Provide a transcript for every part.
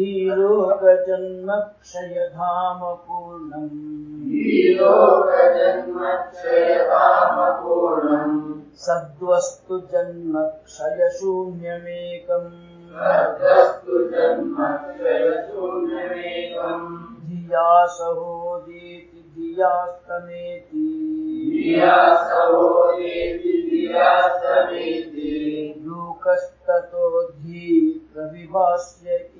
जन्म क्षय धाम पूर्णम् सद्वस्तु जन्मक्षयशून्यमेकम्। सद्वस्तु जन्मक्षयशून्यमेकम्। धिया सहोदेति धियास्तमेति। धिया सहोदेति धियास्तमेति। लोकस्ततो धी प्रविभास्यति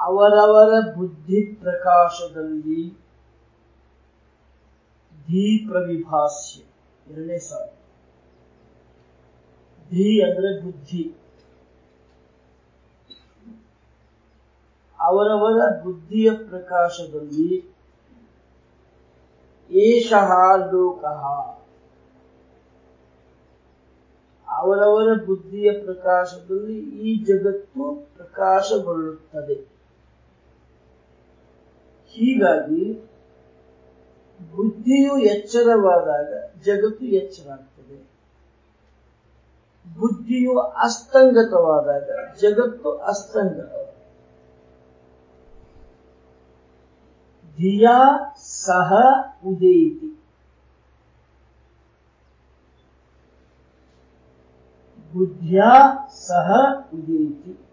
ಅವರವರ ಬುದ್ಧಿ ಪ್ರಕಾಶದಲ್ಲಿ ಧೀ ಪ್ರವಿಭಾಷ್ಯ ಎರಡನೇ ಸಾಲು. ಧೀ ಅಂದ್ರೆ ಬುದ್ಧಿ. ಅವರವರ ಬುದ್ಧಿಯ ಪ್ರಕಾಶದಲ್ಲಿ ಏಷಃ ಲೋಕಃ. ಅವರವರ ಬುದ್ಧಿಯ ಪ್ರಕಾಶದಲ್ಲಿ ಈ ಜಗತ್ತು ಪ್ರಕಾಶಗೊಳ್ಳುತ್ತದೆ. ಹೀಗಾಗಿ ಬುದ್ಧಿಯು ಎಚ್ಚರವಾದಾಗ ಜಗತ್ತು ಎಚ್ಚರಾಗ್ತದೆ. ಬುದ್ಧಿಯು ಅಸ್ತಂಗತವಾದಾಗ ಜಗತ್ತು ಅಸ್ತಂಗತ ಧಿಯಾ ಸಹ ಉದೇತಿ. ಬುದ್ಧಿಯ ಸಹ ಉದೇತಿ.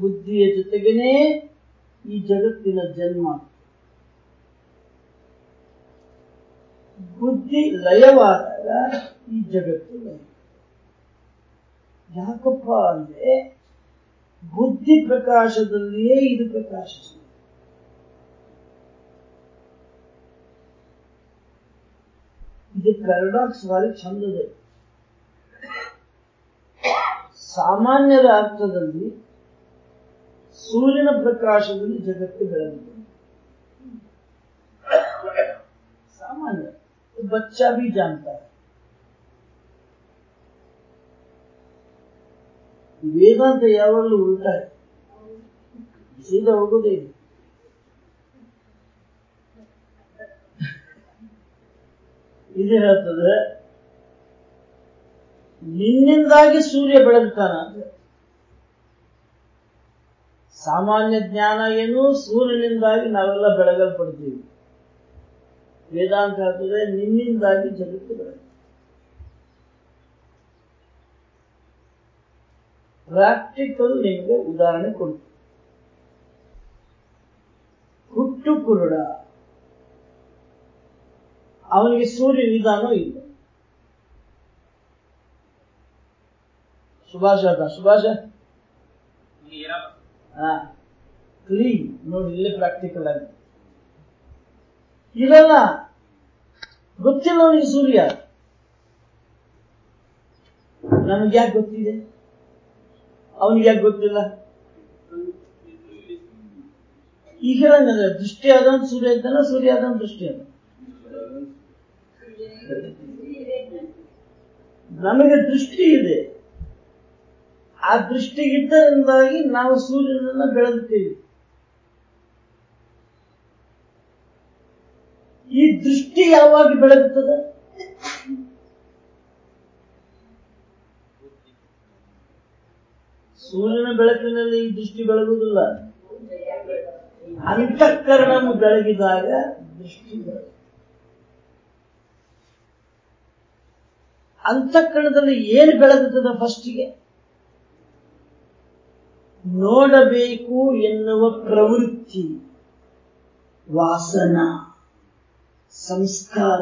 ಬುದ್ಧಿಯ ಜೊತೆಗೇನೆ ಈ ಜಗತ್ತಿನ ಜನ್ಮ. ಬುದ್ಧಿ ಲಯವಾದಾಗ ಈ ಜಗತ್ತು ಲಯ. ಯಾಕಪ್ಪ ಅಂದ್ರೆ ಬುದ್ಧಿ ಪ್ರಕಾಶದಲ್ಲಿಯೇ ಇದು ಪ್ರಕಾಶ. ಇದು ಪ್ಯಾರಡಾಕ್ಸ್ ಬಾರಿ ಚಂದದ ಸಾಮಾನ್ಯರ ಅರ್ಥದಲ್ಲಿ ಸೂರ್ಯನ ಪ್ರಕಾಶದಲ್ಲಿ ಜಗತ್ತು ಬೆಳಗಿದೆ सामान्य तो बच्चा भी जानता है ವೇದಾಂತ ಯಾವಾಗಲೂ ಉಲ್ಟಾ ಇದೆ ಸೀದಾ ಹೋಗೋದೇ ಇಲ್ಲ ಇದು ಹೇಳ್ತದೆ ನಿನ್ನಿಂದಾಗಿ ಸೂರ್ಯ ಬೆಳಗ್ತಾನ ಅಂದ್ರೆ ಸಾಮಾನ್ಯ ಜ್ಞಾನ ಏನು? ಸೂರ್ಯನಿಂದಾಗಿ ನಾವೆಲ್ಲ ಬೆಳಗಲ್ಪಡ್ತೀವಿ. ವೇದಾಂತ ಹೇಳ್ತದೆ, ನಿನ್ನಿಂದಾಗಿ ಜಗತ್ತು ಬೆಳಗ್ಗೆ ಪ್ರಾಕ್ಟಿಕಲ್ ನಿಮಗೆ ಉದಾಹರಣೆ ಕೊಡ್ತೀವಿ ಹುಟ್ಟು ಕುರುಡ. ಅವನಿಗೆ ಸೂರ್ಯ ನಿಧಾನ ಇಲ್ಲ. ಸುಭಾಷ ಅದ ಸುಭಾಷ? ಕ್ಲೀನ್ ನೋಡಿ, ಇಲ್ಲಿ ಪ್ರಾಕ್ಟಿಕಲ್ ಆಗಿ. ಇರಲ್ಲ ಗೊತ್ತಿಲ್ಲ ಅವನಿಗೆ ಸೂರ್ಯ? ನನಗೆ ಯಾಕೆ ಗೊತ್ತಿದೆ? ಅವನಿಗೆ ಯಾಕೆ ಗೊತ್ತಿಲ್ಲ? ಈಗ ಹೇಳಂಗಂದ್ರೆ ದೃಷ್ಟಿ ಆದವನ್ ಸೂರ್ಯ ಇದ್ದಾನ ಸೂರ್ಯ ಆದವನ್ ದೃಷ್ಟಿ ಅದ ನಮಗೆ ದೃಷ್ಟಿ ಇದೆ. ಆ ದೃಷ್ಟಿ ಇದ್ದರಿಂದಾಗಿ ನಾವು ಸೂರ್ಯನನ್ನ ಬೆಳಗುತ್ತೇವೆ ಈ ದೃಷ್ಟಿ ಯಾವಾಗ ಬೆಳಗುತ್ತದೆ ಸೂರ್ಯನ ಬೆಳಕಿನಲ್ಲಿ ಈ ದೃಷ್ಟಿ ಬೆಳಗುವುದಿಲ್ಲ. ಅಂತಃಕರಣವು ಬೆಳಗಿದಾಗ ದೃಷ್ಟಿ ಬೆಳಗ ಅಂತಃಕರಣದಲ್ಲಿ ಏನು ಬೆಳಗುತ್ತದೆ ಫಸ್ಟಿಗೆ ನೋಡಬೇಕು ಎನ್ನುವ ಪ್ರವೃತ್ತಿ. ವಾಸನ, ಸಂಸ್ಕಾರ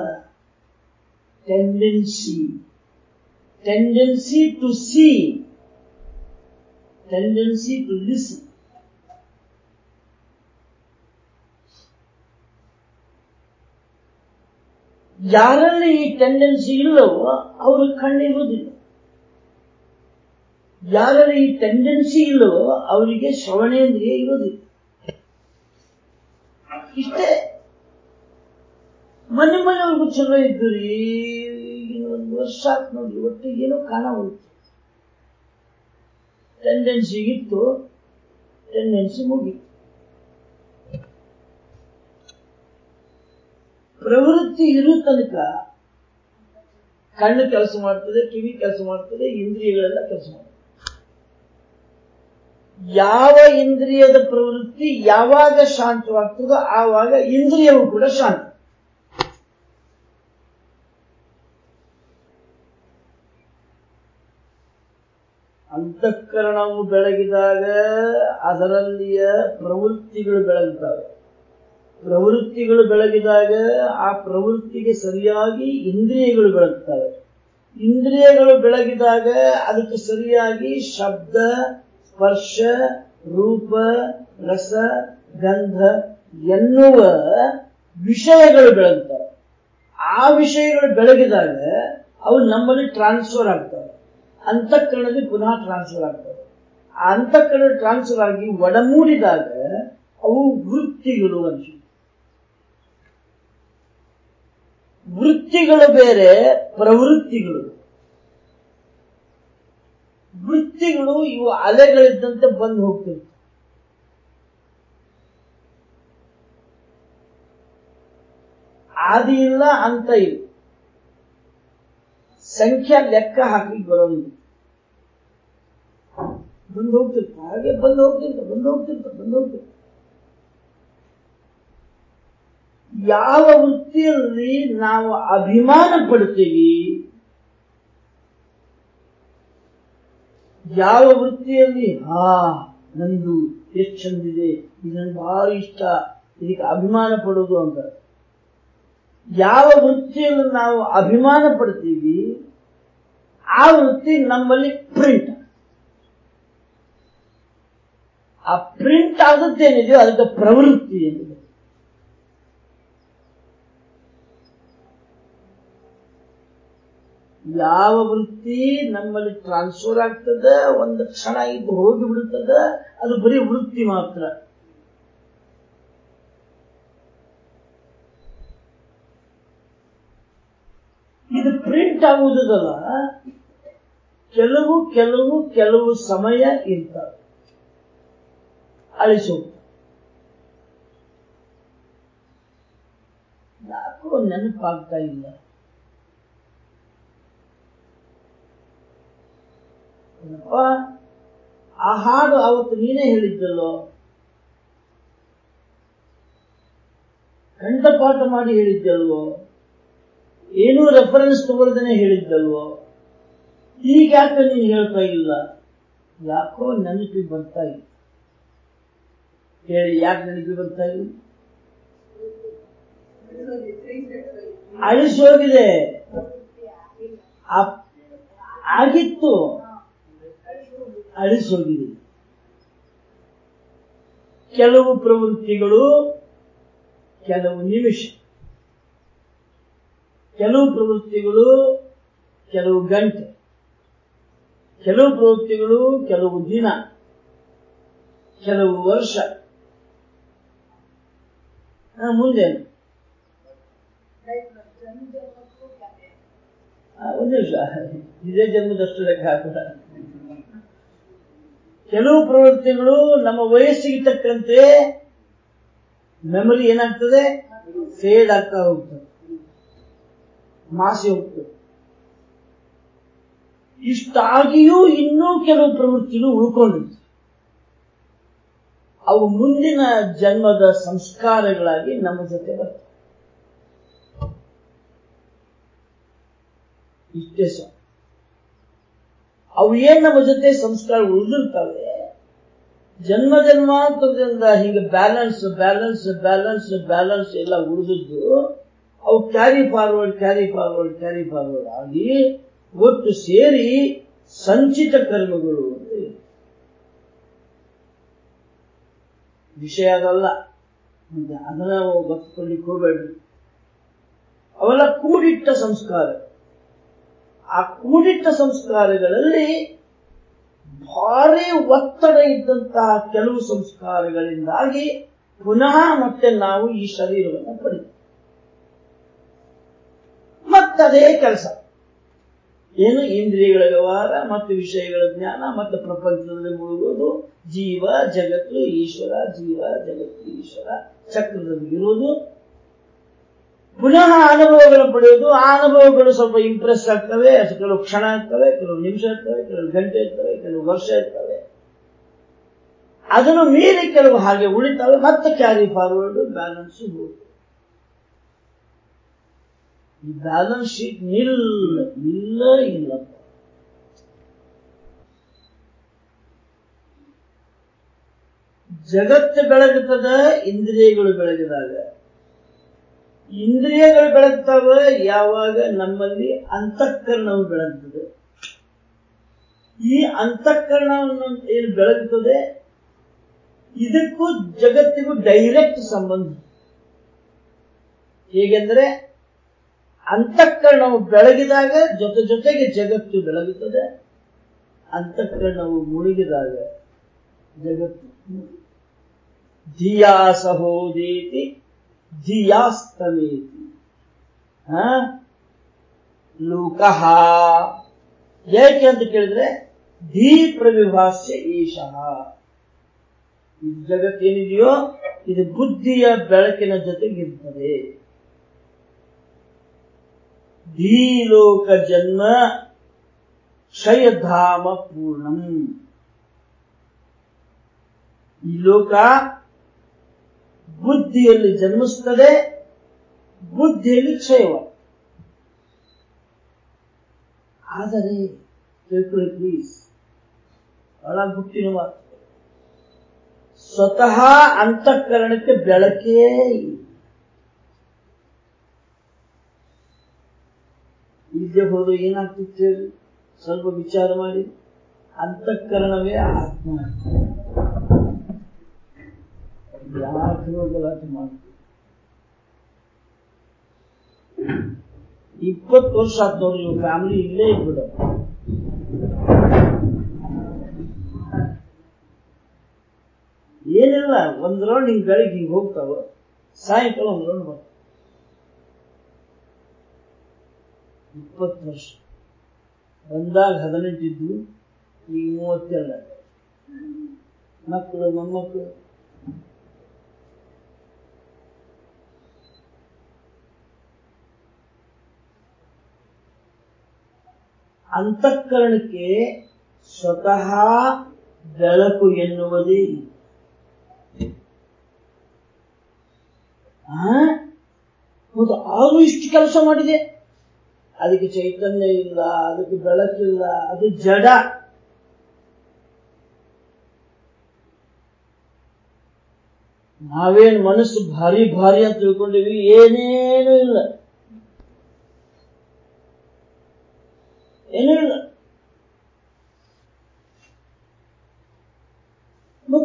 tendency tendency to see tendency to listen ಯಾರಲ್ಲಿ ಈ ಟೆಂಡೆನ್ಸಿ ಇಲ್ಲವೋ, ಅವರು ಕಣ್ಣಿರುವುದಿಲ್ಲ. ಯಾರಲ್ಲಿ ಈ ಟೆಂಡೆನ್ಸಿ ಇಲ್ಲವೋ ಅವರಿಗೆ ಶ್ರವಣೇಂದ್ರಿಯ ಇರೋದಿಲ್ಲ ಇಷ್ಟೇ. ಮನೆ ಮನೆಯವ್ರಿಗೂ ಚಲೋ ಇದ್ದು ಈಗಿನ ಒಂದು ವರ್ಷ ಆತ್ ನೋಡಿ, ಒಟ್ಟು ಏನೋ ಹೋಯ್ತು. ಟೆಂಡೆನ್ಸಿ ಇತ್ತು ಟೆಂಡೆನ್ಸಿ ಮುಗಿತು. ಪ್ರವೃತ್ತಿ ಇರೋ ತನಕ ಕಣ್ಣು ಕೆಲಸ ಮಾಡ್ತದೆ, ಕಿವಿ ಕೆಲಸ ಮಾಡ್ತದೆ, ಇಂದ್ರಿಯಗಳೆಲ್ಲ ಕೆಲಸ ಮಾಡ್ತದೆ ಯಾವ ಇಂದ್ರಿಯದ ಪ್ರವೃತ್ತಿ ಯಾವಾಗ ಶಾಂತವಾಗ್ತದೋ ಆವಾಗ ಇಂದ್ರಿಯವು ಕೂಡ ಶಾಂತ. ಅಂತಃಕರಣವು ಬೆಳಗಿದಾಗ ಅದರಲ್ಲಿಯ ಪ್ರವೃತ್ತಿಗಳು ಬೆಳಗುತ್ತವೆ ಪ್ರವೃತ್ತಿಗಳು ಬೆಳಗಿದಾಗ ಆ ಪ್ರವೃತ್ತಿಗೆ ಸರಿಯಾಗಿ ಇಂದ್ರಿಯಗಳು ಬೆಳಗುತ್ತವೆ ಇಂದ್ರಿಯಗಳು ಬೆಳಗಿದಾಗ ಅದಕ್ಕೆ ಸರಿಯಾಗಿ ಶಬ್ದ ಸ್ಪರ್ಶ, ರೂಪ, ರಸ, ಗಂಧ ಎನ್ನುವ ವಿಷಯಗಳು ಬೆಳಗುತ್ತವೆ ಆ ವಿಷಯಗಳು ಬೆಳಗಿದಾಗ ಅವು ನಮ್ಮಲ್ಲಿ ಟ್ರಾನ್ಸ್ಫರ್ ಆಗ್ತವೆ. ಅಂತಃಕರಣದಲ್ಲಿ ಪುನಃ ಟ್ರಾನ್ಸ್ಫರ್ ಆಗ್ತವೆ. ಆ ಅಂತಃಕರಣ ಟ್ರಾನ್ಸ್ಫರ್ ಆಗಿ ಒಡಮೂಡಿದಾಗ ಅವು ವೃತ್ತಿಗಳು ಅಂತ ವೃತ್ತಿಗಳು ಬೇರೆ, ಪ್ರವೃತ್ತಿಗಳು. ವೃತ್ತಿಗಳು ಇವು ಅಲೆಗಳಿದ್ದಂತೆ ಬಂದು ಹೋಗ್ತಿರ್ತವೆ ಆದಿ ಇಲ್ಲ, ಅಂತ ಇಲ್ಲ. ಸಂಖ್ಯಾ ಲೆಕ್ಕ ಹಾಕಿ ಬರೋದು ಬಂದು ಹೋಗ್ತಿರ್ತ ಹಾಗೆ ಬಂದು ಹೋಗ್ತಿರ್ತ ಬಂದು ಹೋಗ್ತಿರ್ತ ಬಂದು ಹೋಗ್ತಿರ್ತ ಯಾವ ವೃತ್ತಿಯಲ್ಲಿ ನಾವು ಅಭಿಮಾನ ಪಡ್ತೀವಿ ಯಾವ ವೃತ್ತಿಯಲ್ಲಿ? ಹಾ ನಂದು ಎಷ್ಟು ಚಂದಿದೆ, ಇದು ನನಗೆ ಬಹಳ ಇಷ್ಟ, ಇದಕ್ಕೆ ಅಭಿಮಾನ ಪಡೋದು ಅಂತ. ಯಾವ ವೃತ್ತಿಯನ್ನು ನಾವು ಅಭಿಮಾನ ಪಡ್ತೀವಿ, ಆ ವೃತ್ತಿ ನಮ್ಮಲ್ಲಿ ಪ್ರಿಂಟ್ ಆ ಪ್ರಿಂಟ್ ಆದದ್ದೇನಿದೆಯೋ ಅದಕ್ಕೆ ಪ್ರವೃತ್ತಿ ಎಂದಿದೆ ಯಾವ ವೃತ್ತಿ ನಮ್ಮಲ್ಲಿ ಟ್ರಾನ್ಸ್ಫರ್ ಆಗ್ತದ, ಒಂದು ಕ್ಷಣ ಇದ್ದು ಹೋಗಿ ಬಿಡುತ್ತದ ಅದು ಬರೀ ವೃತ್ತಿ ಮಾತ್ರ. ಇದು ಪ್ರಿಂಟ್ ಆಗುವುದಲ್ಲ ಕೆಲವು ಕೆಲವು ಕೆಲವು ಸಮಯ ಇರ್ತವೆ ಅಳಿಸು. ಯಾಕೋ ನೆನಪಾಗ್ತಾ ಇಲ್ಲ. ಆ ಹಾಡು ಅವತ್ತು ನೀನೇ ಹೇಳಿದ್ದಲ್ಲೋ? ಕಂಠಪಾಠ ಮಾಡಿ ಹೇಳಿದ್ದಲ್ವೋ? ಏನೂ ರೆಫರೆನ್ಸ್ ತಗೊಳ್ದೇನೆ ಹೇಳಿದ್ದಲ್ವೋ? ಈಗ ಯಾಕೆ ನೀನು ಹೇಳ್ತಾ ಇಲ್ಲ? ಯಾಕೋ ನನಗೆ ಬರ್ತಾ ಇಲ್ಲ. ಹೇಳಿ, ಯಾಕೆ ನನಗೆ ಬರ್ತಾ ಇಲ್ಲ? ಅಳಿಸೋಗಿದೆ. ಆಗಿತ್ತು. ಅಳಿಸಿ ಹೋಗಿದೆ ಕೆಲವು ಪ್ರವೃತ್ತಿಗಳು ಕೆಲವು ನಿಮಿಷ. ಕೆಲವು ಪ್ರವೃತ್ತಿಗಳು ಕೆಲವು ಗಂಟೆ. ಕೆಲವು ಪ್ರವೃತ್ತಿಗಳು ಕೆಲವು ದಿನ. ಕೆಲವು ವರ್ಷ. ಮುಂದೆ. ಒಂದು ನಿಮಿಷ. ಇದೇ ಜನ್ಮದಷ್ಟು ಲೆಕ್ಕ ಹಾಕೋಣ ಕೆಲವು ಪ್ರವೃತ್ತಿಗಳು ನಮ್ಮ ವಯಸ್ಸಿಗೆ ತಕ್ಕಂತೆ ಮೆಮೊರಿ ಏನಾಗ್ತದೆ? ಫೇಡ್ ಆಗ್ತಾ ಹೋಗ್ತದೆ. ಮಾಸಿ ಹೋಗ್ತದೆ. ಇಷ್ಟಾಗಿಯೂ ಇನ್ನೂ ಕೆಲವು ಪ್ರವೃತ್ತಿಗಳು ಉಳ್ಕೊಂಡಿರ್ತವೆ ಅವು ಮುಂದಿನ ಜನ್ಮದ ಸಂಸ್ಕಾರಗಳಾಗಿ ನಮ್ಮ ಜೊತೆ ಬರ್ತವೆ. ಇಷ್ಟೇ ಸಹ ಅವು ಏನು ನಮ್ಮ ಜೊತೆ ಸಂಸ್ಕಾರ ಉಳಿದಿರ್ತವೆ? ಜನ್ಮ ಜನ್ಮಾಂತರದಿಂದ ಹಿಂಗೆ ಬ್ಯಾಲೆನ್ಸ್ ಬ್ಯಾಲೆನ್ಸ್ ಬ್ಯಾಲೆನ್ಸ್ ಬ್ಯಾಲೆನ್ಸ್ ಎಲ್ಲ ಉಳಿದಿದ್ದು, ಅವು carry forward carry forward carry forward ಆಗಿ ಒಟ್ಟು ಸೇರಿ ಸಂಚಿತ ಕರ್ಮಗಳು ವಿಷಯ ಅದಲ್ಲ. ಅದನ್ನ ಗೊತ್ತುಕೊಳ್ಳಿಕ್ಕೆ ಹೋಗಬೇಡ್ರಿ. ಅವೆಲ್ಲ ಕೂಡಿಟ್ಟ ಸಂಸ್ಕಾರ. ಆ ಕೂಡಿಟ್ಟ ಸಂಸ್ಕಾರಗಳಲ್ಲಿ ಭಾರಿ ಒತ್ತಡ ಇದ್ದಂತಹ ಕೆಲವು ಸಂಸ್ಕಾರಗಳಿಂದಾಗಿ ಪುನಃ ಮತ್ತೆ ನಾವು ಈ ಶರೀರವನ್ನು ಪಡೆಯ ಮತ್ತದೇ ಕೆಲಸ. ಏನು ಇಂದ್ರಿಯಗಳ ವ್ಯವಹಾರ, ಮತ್ತು ವಿಷಯಗಳ ಜ್ಞಾನ, ಮತ್ತು ಪ್ರಪಂಚದಲ್ಲಿ ಮುಳುಗೋದು ಜೀವ, ಜಗತ್ತು, ಈಶ್ವರ, ಜೀವ, ಜಗತ್ತು, ಈಶ್ವರ, ಚಕ್ರದಲ್ಲಿ ಇರುವುದು ಪುನಃ ಅನುಭವಗಳು ಪಡೆಯೋದು ಆ ಅನುಭವಗಳು ಸ್ವಲ್ಪ ಇಂಪ್ರೆಸ್ ಆಗ್ತವೆ ಕೆಲವು ಕ್ಷಣ ಇರ್ತವೆ ಕೆಲವು ನಿಮಿಷ ಇರ್ತವೆ ಕೆಲವು ಗಂಟೆ ಇರ್ತವೆ ಕೆಲವು ವರ್ಷ ಇರ್ತವೆ ಅದನ್ನು ಮೀರಿ ಕೆಲವು ಹಾಗೆ ಉಳಿತವೆ, ಮತ್ತೆ ಕ್ಯಾರಿ ಫಾರ್ವರ್ಡ್ ಬ್ಯಾಲೆನ್ಸ್ ಹೋಗುತ್ತೆ ಈ ಬ್ಯಾಲೆನ್ಸ್ ಶೀಟ್ ನಿಲ್ಲ ಇಲ್ಲ ಇಲ್ಲ. ಜಗತ್ತು ಬೆಳಗುತ್ತದೆ, ಇಂದ್ರಿಯಗಳು ಬೆಳಗಿದಾಗ. ಇಂದ್ರಿಯಗಳು ಬೆಳಗ್ತಾವ, ಯಾವಾಗ ನಮ್ಮಲ್ಲಿ ಅಂತಃಕರಣವು ಬೆಳಗ್ತದೆ. ಈ ಅಂತಃಕರಣವನ್ನು ಏನು ಬೆಳಗುತ್ತದೆ ಇದಕ್ಕೂ ಜಗತ್ತಿಗೂ ಡೈರೆಕ್ಟ್ ಸಂಬಂಧ. ಹೇಗೆಂದರೆ, ಅಂತಃಕರಣವು ಬೆಳಗಿದಾಗ ಜೊತೆ ಜೊತೆಗೆ ಜಗತ್ತು ಬೆಳಗುತ್ತದೆ. ಅಂತಃಕರಣವು ಮುಳುಗಿದಾಗ ಜಗತ್ತು ಧಿಯಾ ಸಹೋದೇತಿ ಧಿಯಾಸ್ತಮೇತಿ ಲೋಕಃ ಯಾಕೆ ಅಂತ ಕೇಳಿದ್ರೆ ಧೀ ಪ್ರವಿಭಾಸ್ಯ ಈಶಃ ಈ ಜಗತ್ತೇನಿದೆಯೋ ಇದು ಬುದ್ಧಿಯ ಬೆಳಕಿನ ಜೊತೆಗಿರ್ತದೆ ಧೀಲೋಕ ಜನ್ಮ ಕ್ಷಯಧಾಮ ಪೂರ್ಣಂ ಈ ಲೋಕ ಬುದ್ಧಿಯಲ್ಲಿ ಜನ್ಮಿಸ್ತದೆ, ಬುದ್ಧಿಯಲ್ಲಿ ಕ್ಷಯವ. ಆದರೆ ಕೇಳ್ಕೊಳ್ಳಿ ಪ್ಲೀಸ್ ಬಹಳ ಮುಟ್ಟಿನ ಮಾತು. ಸ್ವತಃ ಅಂತಃಕರಣಕ್ಕೆ ಬೆಳಕೇ ಇಲ್ಲ. ಇಲ್ಲದೆ ಹೋದು ಏನಾಗ್ತಿತ್ತು ಸ್ವಲ್ಪ ವಿಚಾರ ಮಾಡಿ. ಅಂತಃಕರಣವೇ ಆತ್ಮ. ಯಾಕೆ ಗಲಾಟೆ ಇಪ್ಪತ್ತು ವರ್ಷ ಆತ್ ನೋಡಿ ನೀವು ಫ್ಯಾಮಿಲಿ ಇಲ್ಲೇ ಇದ್ಬಿಡ ಏನಿಲ್ಲ ಒಂದ್ ರೌಂಡ್ ಹಿಂಗ್ ಬೆಳಿಗ್ಗೆ ಹಿಂಗ್ ಹೋಗ್ತಾವ, ಸಾಯಂಕಾಲ ಒಂದ್ ರೌಂಡ್ ಬರ್ತಾವ ಇಪ್ಪತ್ತು ವರ್ಷ. ಬಂದಾಗ ಹದಿನೆಂಟಿದ್ದು, ಈಗ ಮೂವತ್ತೆರಡು. ಮಕ್ಕಳು, ಮೊಮ್ಮಕ್ಕಳು. ಅಂತಃಕರಣಕ್ಕೆ ಸ್ವತಃ ಬೆಳಕು ಎನ್ನುವುದೇ ಇಲ್ಲ. ಮತ್ತು ಆದ್ರೂ ಇಷ್ಟು ಕೆಲಸ ಮಾಡಿದೆ. ಅದಕ್ಕೆ ಚೈತನ್ಯ ಇಲ್ಲ, ಅದಕ್ಕೆ ಬೆಳಕಿಲ್ಲ, ಅದು ಜಡ. ನಾವೇನು ಮನಸ್ಸು ಭಾರಿ ಭಾರಿ ಅಂತ ತಿಳ್ಕೊಂಡಿವಿ ಏನೇನೂ ಇಲ್ಲ ಏನೂ ಇಲ್ಲ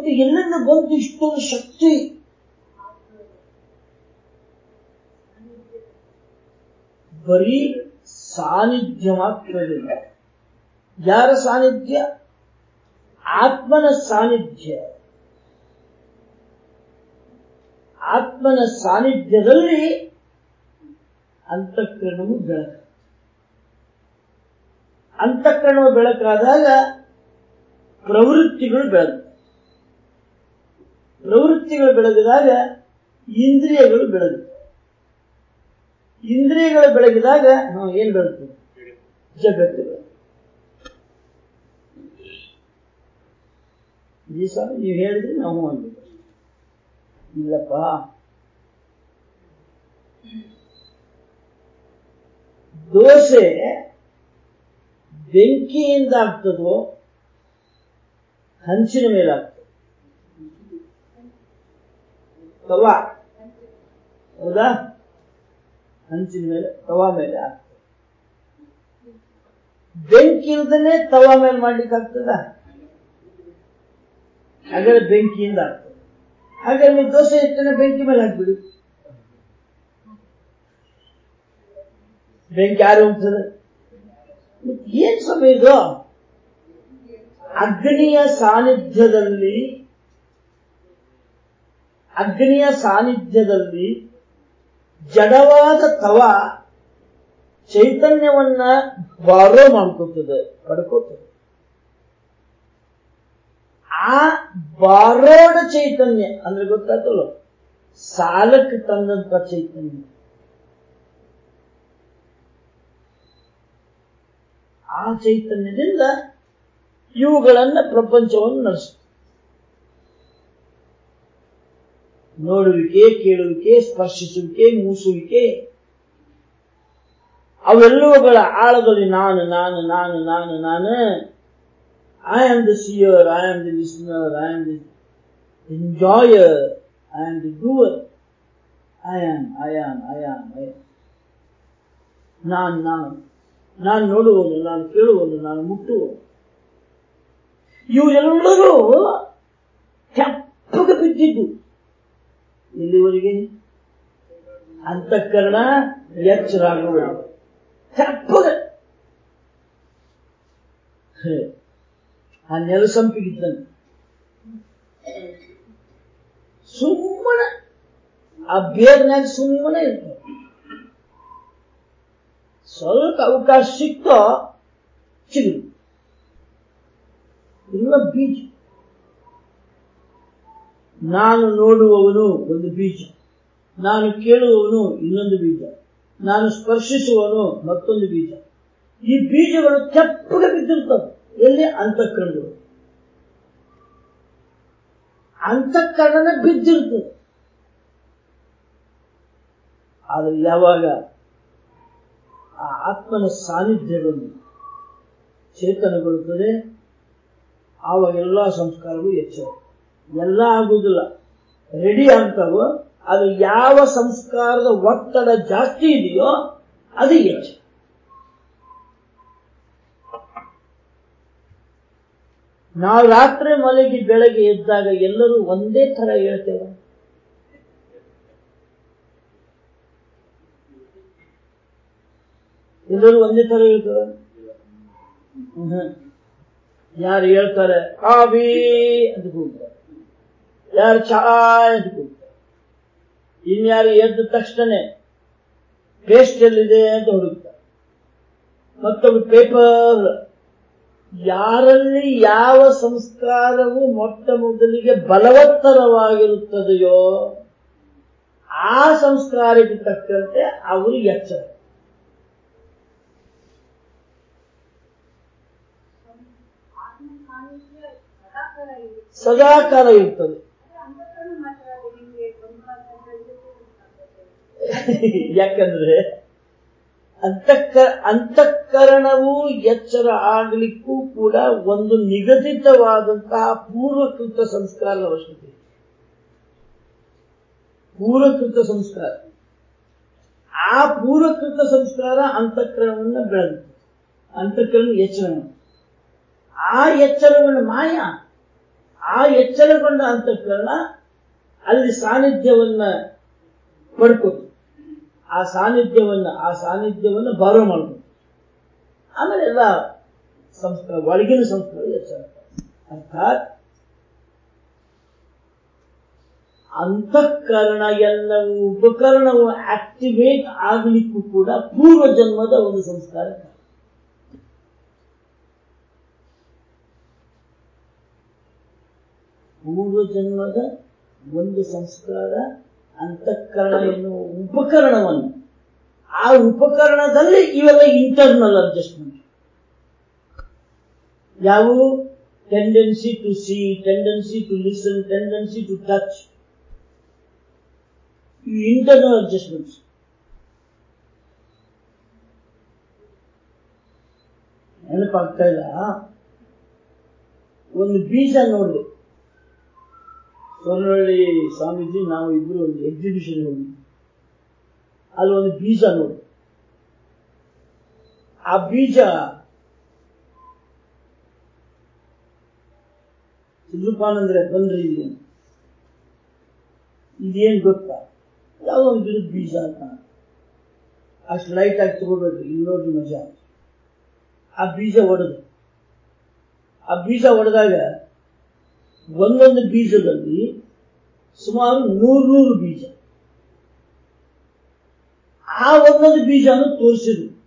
ಮತ್ತೆ ಎಲ್ಲಿಂದ ಬಂತು ಇಷ್ಟೊಂದು ಶಕ್ತಿ. ಬರೀ ಸಾನ್ನಿಧ್ಯ ಮಾತ್ರವಿಲ್ಲ ಯಾರ ಸಾನ್ನಿಧ್ಯ? ಆತ್ಮನ ಸಾನ್ನಿಧ್ಯ. ಆತ್ಮನ ಸಾನ್ನಿಧ್ಯದಲ್ಲಿ ಅಂತಃಕರಣವು ಬೆಳಕು. ಅಂತಃಕರಣವು ಬೆಳಕಾದಾಗ ಪ್ರವೃತ್ತಿಗಳು ಬೆಳಕು. ಪ್ರವೃತ್ತಿಗಳು ಬೆಳಗಿದಾಗ ಇಂದ್ರಿಯಗಳು ಬೆಳಗುತ್ತವೆ. ಇಂದ್ರಿಯಗಳು ಬೆಳಗಿದಾಗ ನಾವು ಏನ್ ಬೆಳಗ್ತದೆ? ಜಗತ್ತು ಈ ಸಲ ನೀವು ಹೇಳಿದ್ರೆ ನಾವು ಒಂದು ಇಲ್ಲಪ್ಪ. ದೋಸೆ ಬೆಂಕಿಯಿಂದ ಆಗ್ತದೋ, ಹಂಚಿನ ಮೇಲೆ ಆಗ್ತದೆ ತವಾ. ಹೌದಾ? ಹಂಚಿನ ಮೇಲೆ, ತವಾ ಮೇಲೆ ಆಗ್ತದೆ. ಬೆಂಕಿ ಇಲ್ದನೆ ತವಾ ಮೇಲೆ ಮಾಡ್ಲಿಕ್ಕೆ ಆಗ್ತದ ಹಾಗಾದ್ರೆ ಬೆಂಕಿಯಿಂದ ಆಗ್ತದೆ. ಹಾಗಾದ್ರೆ ನೀವು ದೋಸೆ ಹಿಟ್ಟನ್ನ ಬೆಂಕಿ ಮೇಲೆ ಹಾಕ್ಬಿಡಿ. ಬೆಂಕಿ ಯಾರು ಮತ್ತ್ ಏನ್ ಸಮಯ ಇದು? ಅಗ್ನಿಯ ಸಾನ್ನಿಧ್ಯದಲ್ಲಿ ಅಗ್ನಿಯ ಸಾನ್ನಿಧ್ಯದಲ್ಲಿ ಜಡವಾದ ತವ ಚೈತನ್ಯವನ್ನ ಬಾರೋ ಮಾಡ್ಕೋತದೆ ಪಡ್ಕೋತದೆ ಆ ಬಾರೋಡ ಚೈತನ್ಯ, ಅಂದ್ರೆ ಗೊತ್ತಾಗ್ತಲ್ಲ ಸಾಲಕ್ಕೆ ತಂದಂತ ಚೈತನ್ಯ. ಆ ಚೈತನ್ಯದಿಂದ ಇವುಗಳನ್ನ ಪ್ರಪಂಚವನ್ನು ನಡೆಸ ನೋಡುವಿಕೆ, ಕೇಳುವಿಕೆ, ಸ್ಪರ್ಶಿಸುವಿಕೆ, ಮೂಸುವಿಕೆ. ಅವೆಲ್ಲವುಗಳ ಆಳದಲ್ಲಿ ನಾನು ನಾನು ನಾನು ನಾನು ನಾನು. I am the seer I am the listener I am the enjoyer I am the doer I am I am I am I ನಾನು ನಾನು. ನಾನು ನೋಡುವನು, ನಾನು ಕೇಳುವನು, ನಾನು ಮುಟ್ಟುವನು. ಇವೆಲ್ಲರೂ ತೆಪ್ಪಗೆ ಬಿದ್ದಿದ್ದು. ಇಲ್ಲಿವರೆಗೆ ಅಂತಃಕರಣ ಎಚ್ಚರಾಗುವ ತೆಪ್ಪಗೆ ಹೇ, ಆ ನೆಲಸಂಪಿಗಿದ್ದಂತೆ ಸುಮ್ಮನೆ ಆ ಬೇರ್ನ್ಯಾಗ ಸುಮ್ಮನೆ ಇರ್ತಾರೆ ಸ್ವಲ್ಪ ಅವಕಾಶ ಸಿಕ್ತೋ ಸಿಗಲಿ ಇಲ್ಲ ಬೀಜ. ನಾನು ನೋಡುವವನು ಒಂದು ಬೀಜ. ನಾನು ಕೇಳುವವನು ಇನ್ನೊಂದು ಬೀಜ. ನಾನು ಸ್ಪರ್ಶಿಸುವವನು ಮತ್ತೊಂದು ಬೀಜ. ಈ ಬೀಜಗಳು ತೆಪ್ಪಗೆ ಬಿದ್ದಿರ್ತವೆ ಎಲ್ಲಿ? ಅಂತಃಕರಣಗಳು. ಅಂತಃಕರಣನ ಬಿದ್ದಿರ್ತದೆ ಆದರೆ ಯಾವಾಗ ಆ ಆತ್ಮನ ಸಾನ್ನಿಧ್ಯವನ್ನು ಚೇತನಗೊಳ್ಳುತ್ತದೆ ಆವಾಗ ಎಲ್ಲ ಸಂಸ್ಕಾರಗಳು ಎಚ್ಚರ ಎಲ್ಲ ಆಗುವುದಿಲ್ಲ ರೆಡಿ ಅಂತವೋ, ಅದು ಯಾವ ಸಂಸ್ಕಾರದ ಒತ್ತಡ ಜಾಸ್ತಿ ಇದೆಯೋ ಅದು ಎಚ್ಚರ ನಾವು ರಾತ್ರಿ ಮಲಗಿ ಬೆಳಗ್ಗೆ ಎದ್ದಾಗ ಎಲ್ಲರೂ ಒಂದೇ ತರ ಹೇಳ್ತೇವೆ. ಎಲ್ಲರೂ ಒಂದೇ ತರ ಹೇಳ್ತಾರೆ. ಯಾರು ಹೇಳ್ತಾರೆ? ಕಾವಿ ಅಂತ ಕೂಗ್ತಾರೆ. ಯಾರು ಚಾ ಅಂತ ಇನ್ಯಾರು ಎದ್ದ ತಕ್ಷಣ ಪೇಸ್ಟ್ ಎಲ್ಲಿದೆ ಅಂತ ಹುಡುಕ್ತಾರೆ. ಮತ್ತೊಂದು ಪೇಪರ್ ಯಾರಲ್ಲಿ ಯಾವ ಸಂಸ್ಕಾರವು ಮೊಟ್ಟ ಮೊದಲಿಗೆ ಬಲವತ್ತರವಾಗಿರುತ್ತದೆಯೋ ಆ ಸಂಸ್ಕಾರಕ್ಕೆ ತಕ್ಕಂತೆ ಅವರು ಎಚ್ಚರ. ಸದಾಕಾರ ಸದಾಕಾಲ ಇರ್ತದೆ ಅಂತಃಕರಣ ಮಾತ್ರ ಅದು ನಿಮ್ಗೆ ಗೊಂದಲ ಯಾಕಂದ್ರೆ ಅಂತಃಕ ಅಂತಃಕರಣವು ಎಚ್ಚರ ಆಗಲಿಕ್ಕೂ ಕೂಡ ಒಂದು ನಿಗದಿತವಾದಂತಹ ಪೂರ್ವಕೃತ ಸಂಸ್ಕಾರದ ಅವಶ್ಯಕತೆ. ಪೂರ್ವಕೃತ ಸಂಸ್ಕಾರ. ಆ ಪೂರ್ವಕೃತ ಸಂಸ್ಕಾರ ಅಂತಃಕರಣವನ್ನ ಬೆಳೆದು, ಅಂತಃಕರಣ ಎಚ್ಚರ ಆ ಎಚ್ಚರವನ್ನು ಮಾಯ, ಆ ಎಚ್ಚರಗೊಂಡ ಅಂತಃಕರಣ ಅಲ್ಲಿ ಸಾನ್ನಿಧ್ಯವನ್ನ ಪಡ್ಕೋತು ಆ ಸಾನ್ನಿಧ್ಯವನ್ನ ಆ ಸಾನ್ನಿಧ್ಯವನ್ನ ಬಾರೋ ಮಾಡಬೇಕು ಆಮೇಲೆ ಎಲ್ಲ ಸಂಸ್ಕಾರ ಒಳಗಿನ ಸಂಸ್ಕಾರ ಎಚ್ಚರ ಅರ್ಥಾತ್ ಅಂತಃಕರಣ ಎಲ್ಲವೂ ಉಪಕರಣವು ಆಕ್ಟಿವೇಟ್ ಆಗ್ಲಿಕ್ಕೂ ಕೂಡ ಪೂರ್ವ ಜನ್ಮದ ಒಂದು ಸಂಸ್ಕಾರ. ಪೂರ್ವ ಜನ್ಮದ ಒಂದು ಸಂಸ್ಕಾರ ಅಂತಃಕರಣ ಎನ್ನುವ ಉಪಕರಣವನ್ನು, ಆ ಉಪಕರಣದಲ್ಲಿ ಇವೆಲ್ಲ ಇಂಟರ್ನಲ್ ಅಡ್ಜಸ್ಟ್ಮೆಂಟ್ ಯಾವುವು tendency to see tendency to listen tendency to touch internal adjustments ನೆನಪಾಗ್ತಾ ಇಲ್ಲ? ಒಂದು ಬೀಜ ನೋಡಿದೆ ಸೊರಳಳ್ಳಿ ಸ್ವಾಮೀಜಿ ನಾವು ಇಬ್ರು ಒಂದು ಎಕ್ಸಿಬಿಷನ್ ಹೋಗಿದ್ವಿ ಅಲ್ಲಿ ಒಂದು ಬೀಜ ನೋಡಿ. ಆ ಬೀಜ ಸಿದ್ಧಪಾನಂದ್ರೆ ಬನ್ರಿ ಇಲ್ಲಿ. ಇದೇನ್ ಗೊತ್ತಾ? ಯಾವುದೋ ಗಿಡದ ಬೀಜ ಅಂತ. ಅಷ್ಟು ಲೈಟ್ ಆಗಿ ತಗೋಬೇಕು, ಇಲ್ಲಿ ನೋಡ್ರಿ ಮಜಾ. ಆ ಬೀಜ ಒಡೆದು. ಆ ಬೀಜ ಒಡೆದಾಗ ಒಂದೊಂದು ಬೀಜದಲ್ಲಿ ಸುಮಾರು ನೂರು ನೂರು ಬೀಜ. ಆ ಒಂದೊಂದು ಬೀಜನೂ ತೋರಿಸಿದ್ರು.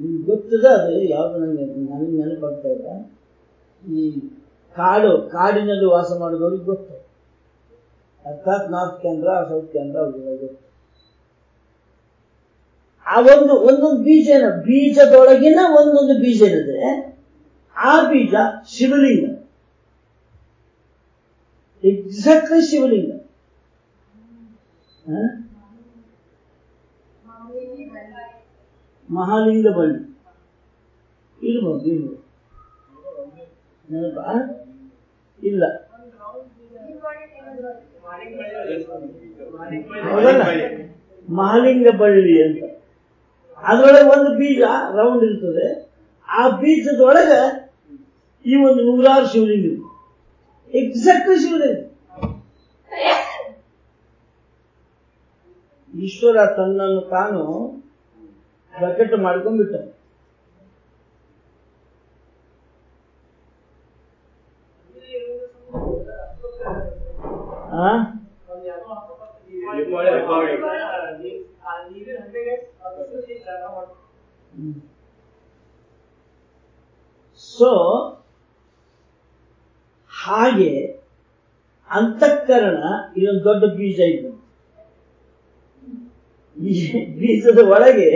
ನಿಮ್ಗೆ ಗೊತ್ತದ ಅದು? ಯಾವ್ದು ನನಗೆ ನನಗೆ ನೆನಪಾಗ್ತಾ ಇಲ್ಲ. ಈ ಕಾಡು, ಕಾಡಿನಲ್ಲಿ ವಾಸ ಮಾಡಿದವ್ರಿಗೆ ಗೊತ್ತು. ಅರ್ಥಾತ್ ನಾರ್ತ್ ಕೇಂದ್ರ, ಸೌತ್ ಕೇಂದ್ರ ಗೊತ್ತು. ಆ ಒಂದು, ಒಂದೊಂದು ಬೀಜ ಏನ? ಬೀಜದೊಳಗಿನ ಒಂದೊಂದು ಬೀಜ ಏನಿದೆ ಆ ಬೀಜ ಶಿವಲಿಂಗ ಎಕ್ಸಾಕ್ಟ್ಲಿ ಶಿವಲಿಂಗ? ಮಹಾಲಿಂಗ ಬಳ್ಳಿ. ಇರ್ಬೋದು ಇರ್ಬೋದು ಇಲ್ಲ. ಮಹಾಲಿಂಗ ಬಳ್ಳಿ ಅಂತ. ಅದರೊಳಗೆ ಒಂದು ಬೀಜ ರೌಂಡ್ ಇರ್ತದೆ. ಆ ಬೀಜದೊಳಗೆ ಈ ಒಂದು ನೂರಾರು ಶಿವಲಿಂಗ ಎಕ್ಸಾಕ್ಟ್ಲಿ ಶಿವಲಿಂಗ ಈಶ್ವರ ತನ್ನನ್ನು ತಾನು ಪ್ರಕಟ ಮಾಡ್ಕೊಂಡ್ಬಿಟ್ಟ. ಆ? ಸೊ ಹಾಗೆ ಅಂತಃಕರಣ ಇದೊಂದು ದೊಡ್ಡ ಬೀಜ ಇದು. ಈ ಬೀಜದ ಒಳಗೆ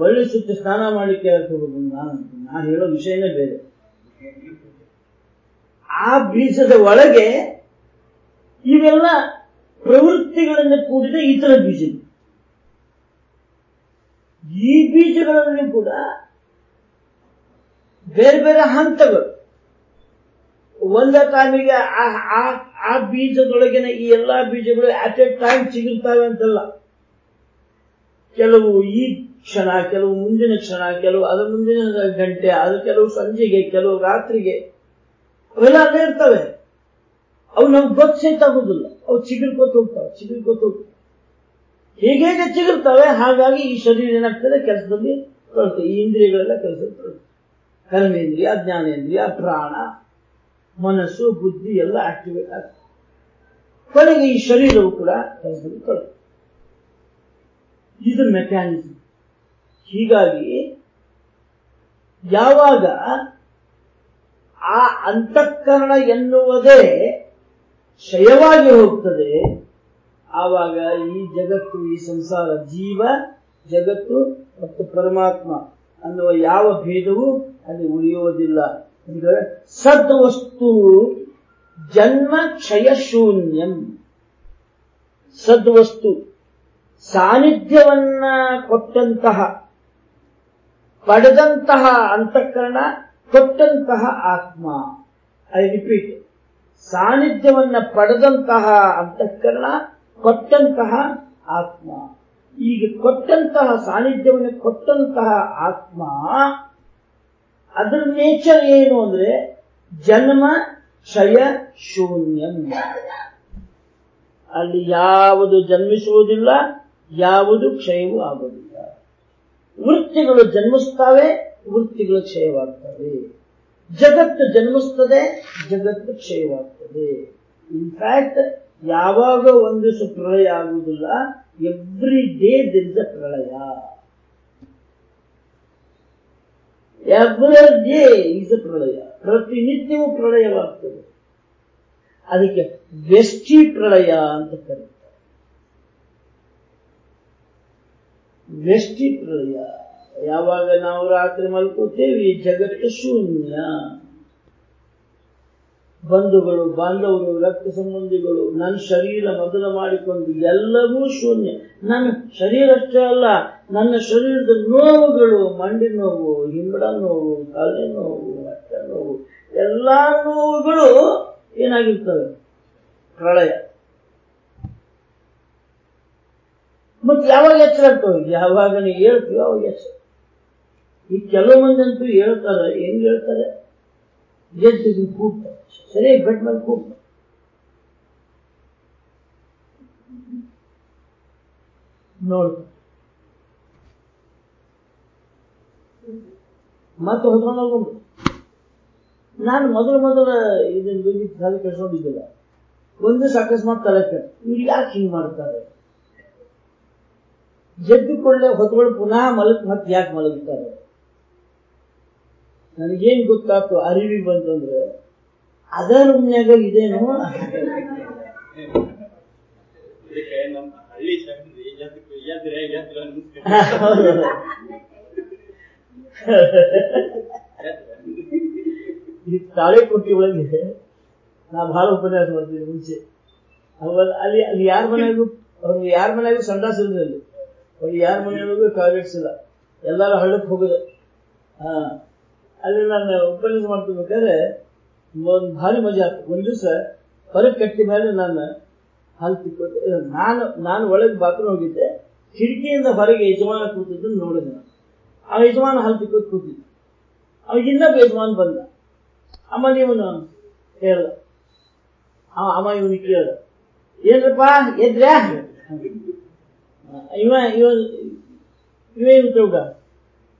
ಬಳ್ಳಿ ಸುತ್ತ ಸ್ನಾನ ಮಾಡಲಿಕ್ಕೆ ಹೋಗೋದು ನಾನು ನಾನು ಹೇಳೋ ವಿಷಯನೇ ಬೇರೆ. ಆ ಬೀಜದ ಒಳಗೆ ಇವೆಲ್ಲ ಪ್ರವೃತ್ತಿಗಳನ್ನು ಕೂಡಿದ ಇತರ ಬೀಜ ಈ ಬೀಜಗಳಲ್ಲಿ ಕೂಡ ಬೇರೆ ಬೇರೆ ಹಂತಗಳು. ಒಂದ ಟೈಮಿಗೆ ಆ- ಆ- ಬೀಜದೊಳಗಿನ ಈ ಎಲ್ಲಾ ಬೀಜಗಳು ಅಟ್ ಎ ಟೈಮ್ ಚಿಗುರ್ತಾವೆ ಅಂತಲ್ಲ. ಕೆಲವು ಈ ಕ್ಷಣ, ಕೆಲವು ಮುಂದಿನ ಕ್ಷಣ, ಕೆಲವು ಅದರ ಮುಂದಿನ ಗಂಟೆ, ಅದು ಕೆಲವು ಸಂಜೆಗೆ, ಕೆಲವು ರಾತ್ರಿಗೆ, ಅವೆಲ್ಲ ಅಲ್ಲೇ ಇರ್ತವೆ. ಅವು ನಮ್ಗೆ ಗೊತ್ತಾಗೋದಿಲ್ಲ ಅವು ಚಿಗುರ್ಕೋತ ಹೋಗ್ತಾವೆ, ಚಿಗುರ್ಕೋತ ಹೋಗ್ತವೆ. ಹೇಗೆ ಹೇಗೆ ಚಿಗುರ್ತವೆ, ಹಾಗಾಗಿ ಈ ಶರೀರ ಏನಾಗ್ತದೆ? ಕೆಲಸದಲ್ಲಿ ತೊಳ್ತದೆ ಈ ಇಂದ್ರಿಯಗಳೆಲ್ಲ ತೊಳ್ತವೆ ಕರ್ಮೇಂದ್ರಿಯ, ಜ್ಞಾನೇಂದ್ರಿಯ, ಪ್ರಾಣ. ಮನಸ್ಸು ಬುದ್ಧಿ ಎಲ್ಲ ಆಕ್ಟಿವೇಟ್ ಆಗ್ತದೆ ಕೊನೆಗೆ ಈ ಶರೀರವು ಕೂಡ ಕೆಲಸದಲ್ಲಿ ಇದು ಮೆಕ್ಯಾನಿಸಮ್ ಹೀಗಾಗಿ ಯಾವಾಗ ಆ ಅಂತಃಕರಣ ಎನ್ನುವುದೇ ಕ್ಷಯವಾಗಿ ಹೋಗ್ತದೆ, ಆವಾಗ ಈ ಜಗತ್ತು, ಈ ಸಂಸಾರ, ಜೀವ, ಜಗತ್ತು ಮತ್ತು ಪರಮಾತ್ಮ ಅನ್ನುವ ಯಾವ ಭೇದವೂ ಅಲ್ಲಿ ಉಳಿಯುವುದಿಲ್ಲ. ಅಂದ್ರೆ ಸದ್ವಸ್ತು ಜನ್ಮ ಕ್ಷಯ ಶೂನ್ಯಂ. ಸದ್ವಸ್ತು ಸಾನ್ನಿಧ್ಯವನ್ನ ಕೊಟ್ಟಂತಹ, ಪಡೆದಂತಹ ಅಂತಃಕರಣ ಕೊಟ್ಟಂತಹ ಆತ್ಮ. ಐ ರಿಪೀಟ್, ಸಾನ್ನಿಧ್ಯವನ್ನ ಪಡೆದಂತಹ ಅಂತಃಕರಣ ಕೊಟ್ಟಂತಹ ಆತ್ಮ. ಈಗ ಕೊಟ್ಟಂತಹ ಸಾನ್ನಿಧ್ಯವನ್ನು ಕೊಟ್ಟಂತಹ ಆತ್ಮ ಅದರ ನೇಚರ್ ಏನು ಅಂದ್ರೆ ಜನ್ಮ ಕ್ಷಯ ಶೂನ್ಯಂ. ಅಲ್ಲಿ ಯಾವುದು ಜನ್ಮಿಸುವುದಿಲ್ಲ, ಯಾವುದು ಕ್ಷಯವೂ ಆಗುವುದಿಲ್ಲ. ವೃತ್ತಿಗಳು ಜನ್ಮಿಸ್ತಾವೆ, ವೃತ್ತಿಗಳು ಕ್ಷಯವಾಗ್ತವೆ. ಜಗತ್ತು ಜನ್ಮಿಸ್ತದೆ, ಜಗತ್ತು ಕ್ಷಯವಾಗ್ತದೆ. ಇನ್ಫ್ಯಾಕ್ಟ್ ಯಾವಾಗ ಒಂದು ಪ್ರಳಯ ಆಗುವುದಿಲ್ಲ ಎವ್ರಿ ಡೇ ಅ ಪ್ರಳಯ. ಎವ್ರಿ ಇದು ಪ್ರಳಯ. ಪ್ರತಿನಿತ್ಯವೂ ಪ್ರಳಯವಾಗ್ತದೆ. ಅದಕ್ಕೆ ವ್ಯಷ್ಟಿ ಪ್ರಳಯ ಅಂತ ಕರೀತಾರೆ. ವ್ಯಷ್ಟಿ ಪ್ರಳಯ. ಯಾವಾಗ ನಾವು ರಾತ್ರಿ ಮಲ್ಕೋತೇವಿ ಜಗತ್ತು ಶೂನ್ಯ. ಬಂಧುಗಳು, ಬಾಂಧವರು, ರಕ್ತ ಸಂಬಂಧಿಗಳು ನನ್ನ ಶರೀರ ಮೊದಲ ಮಾಡಿಕೊಂಡು ಎಲ್ಲವೂ ಶೂನ್ಯ. ನನ್ನ ಶರೀರ ಅಷ್ಟೇ ಅಲ್ಲ, ನನ್ನ ಶರೀರದ ನೋವುಗಳು, ಮಂಡಿ ನೋವು ಹಿಂಬಡ ನೋವು, ತಲೆ ನೋವು, ಹೊಟ್ಟೆ ನೋವು, ಎಲ್ಲ ನೋವುಗಳು ಏನಾಗಿರ್ತವೆ? ಪ್ರಳಯ. ಮತ್ತೆ ಯಾವಾಗ ಎಚ್ಚರ ಆಗ್ತವೆ? ಯಾವಾಗ ನೀ ಹೇಳ್ತೀವಿ ಅವಾಗ ಎಚ್ಚರ. ಈ ಕೆಲವು ಮಂದಿ ಅಂತೂ ಹೇಳ್ತಾರೆ, ಹೆಂಗ್ ಹೇಳ್ತಾರೆ? ಎದ್ದು ಕೂಗ್ತಾರೆ ಸರಿಯಾಗಿ ಬೆಡ್ ಮೇಲೆ ಕೂಗ್ತಾರೆ ನೋಡ್ತಾರೆ ಮತ್ತೆ ಹೊತ್ಕೊಂಡು ನಾನು ಮೊದಲು ಮೊದಲ ಇದನ್ನ ಬಗ್ಗೆ ತಲೆ ಕೆಡ್ಸ್ಕೊಂಡಿದ್ದಿಲ್ಲ ಒಂದು ಅಕಸ್ಮಾತ್ ತಲೆ ಇವ್ರು ಯಾಕೆ ಹಿಂಗ್ ಮಾಡ್ತಾರೆ? ಎದ್ದು ಹೊತ್ಕೊಂಡು ಪುನಃ ಮಲಗ್ ಮತ್ತೆ ಯಾಕೆ ಮಲಗುತ್ತಾರೆ ನನಗೇನ್ ಗೊತ್ತಾಗ್ತು ಅರಿವಿ ಬಂತಂದ್ರೆ ಅದ ಮನ್ಯಾಗ ಇದೇನು ಈ ತಾಳೆ ಕೊಟ್ಟಿ ಒಳಗೆ ನಾ ಬಹಳ ಉಪನ್ಯಾಸ ಮಾಡ್ತೀನಿ ಮುಂಚೆ. ಅವಾಗ ಅಲ್ಲಿ ಅಲ್ಲಿ ಯಾರ ಮನೆಯಾಗೂ ಅವ್ರಿಗೆ ಯಾರ ಮನೆಯಾಗೂ ಸಂಡಾಸ ಅಲ್ಲಿ. ಅವ್ರಿಗೆ ಯಾರ ಮನೆಯೊಳಗೂ ಟಾಯ್ಲೆಟ್ಸ್ ಇಲ್ಲ. ಎಲ್ಲರೂ ಹಳ್ಳಕ್ಕೆ ಹೋಗುದು. ಹಾ. ಅಲ್ಲಿ ನಾನು ಉಪನ್ಯಾಸ ಮಾಡ್ತಿರ್ಬೇಕಾದ್ರೆ ಒಂದು ಭಾರಿ ಮಜಾ ಆಗ್ತದೆ ಒಂದ್ ದಿವಸ ಹೊರಗೆ ಕಟ್ಟಿ ಮೇಲೆ ನಾನು ಹಾಲು ತಿಕ್ಕೋದೆ ನಾನು ನಾನು ಒಳಗೆ ಬಾತ್ರೂಮ್ ಹೋಗಿದ್ದೆ. ಕಿಟಕಿಯಿಂದ ಹೊರಗೆ ಯಜಮಾನ ಕೂತಿದ್ದನ್ನು ನೋಡಿದೆ ಆ ಯಜಮಾನ ಹಾಲು ತಿಕ್ಕೋದು ಕೂತಿದ್ದ. ಅವಾಗ ಇನ್ನೊಬ್ಬ ಯಜಮಾನ್ ಬಂದ. ಅಮ್ಮ, ನೀವನು? ಹೇಳ್ದ ಅವ ಅಮ್ಮ ಇವನಿಗೆ ಕೇಳ್ದ. ಏನ್ರಪ್ಪ, ಎದ್ರ್ಯಾ? ಇವ ಇವ ಇವೇನು ತಿಳ್ಕ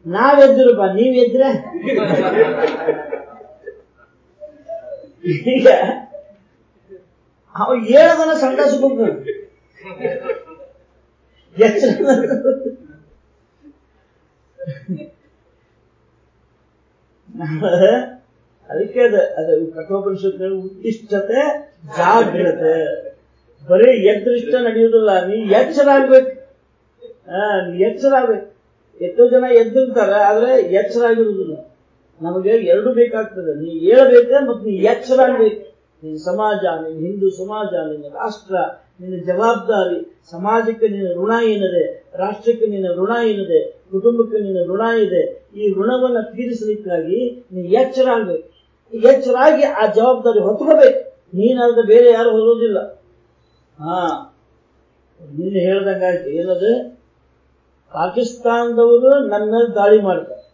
ನಾವ್ ನೀವ್ ಎದ್ರ ಈಗ ಅವ ಹೇಳದನ ಸಂಡಾಸ ಬಂದ ಅದಕ್ಕೆ ಅದ, ಅದು ಕಠೋಪನಿಷತ್ತು ಉತ್ತಿಷ್ಠತೆ ಜಾಗ್ರತೆ. ಬರೀ ಎದ್ರಿಷ್ಟ ನಡೆಯುವುದಿಲ್ಲ, ನೀ ಎಚ್ಚರ ಆಗ್ಬೇಕು ಎಚ್ಚರ ಆಗ್ಬೇಕು ಎಷ್ಟೋ ಜನ ಎದ್ದಿರ್ತಾರೆ, ಆದ್ರೆ ಎಚ್ಚರ ಆಗಿರುವುದಿಲ್ಲ ನಮಗೆ ಎರಡು ಬೇಕಾಗ್ತದೆ. ನೀ ಹೇಳಬೇಕೆ ಮತ್ತು ನೀ ಎಚ್ಚರ ಆಗ್ಬೇಕು ನಿನ್ನ ಸಮಾಜ, ನಿನ್ನ ಹಿಂದೂ ಸಮಾಜ, ನಿನ್ನ ರಾಷ್ಟ್ರ, ನಿನ್ನ ಜವಾಬ್ದಾರಿ, ಸಮಾಜಕ್ಕೆ ನಿನ್ನ ಋಣ ಏನಿದೆ, ರಾಷ್ಟ್ರಕ್ಕೆ ನಿನ್ನ ಋಣ ಏನಿದೆ, ಕುಟುಂಬಕ್ಕೆ ನಿನ್ನ ಋಣ ಇದೆ, ಈ ಋಣವನ್ನ ತೀರಿಸಲಿಕ್ಕಾಗಿ ನೀ ಎಚ್ಚರ ಆಗ್ಬೇಕು ಎಚ್ಚರಾಗಿ ಆ ಜವಾಬ್ದಾರಿ ಹೊತ್ಕೋಬೇಕು. ನೀನಾದ್ರೆ ಬೇರೆ ಯಾರು ಹೊರೋದಿಲ್ಲ ಹಾ. ನೀನು ಹೇಳ್ದಂಗಾಯ್ತು. ಏನದು? ಪಾಕಿಸ್ತಾನದವರು ನನ್ನ ದಾಳಿ ಮಾಡ್ತಾರೆ.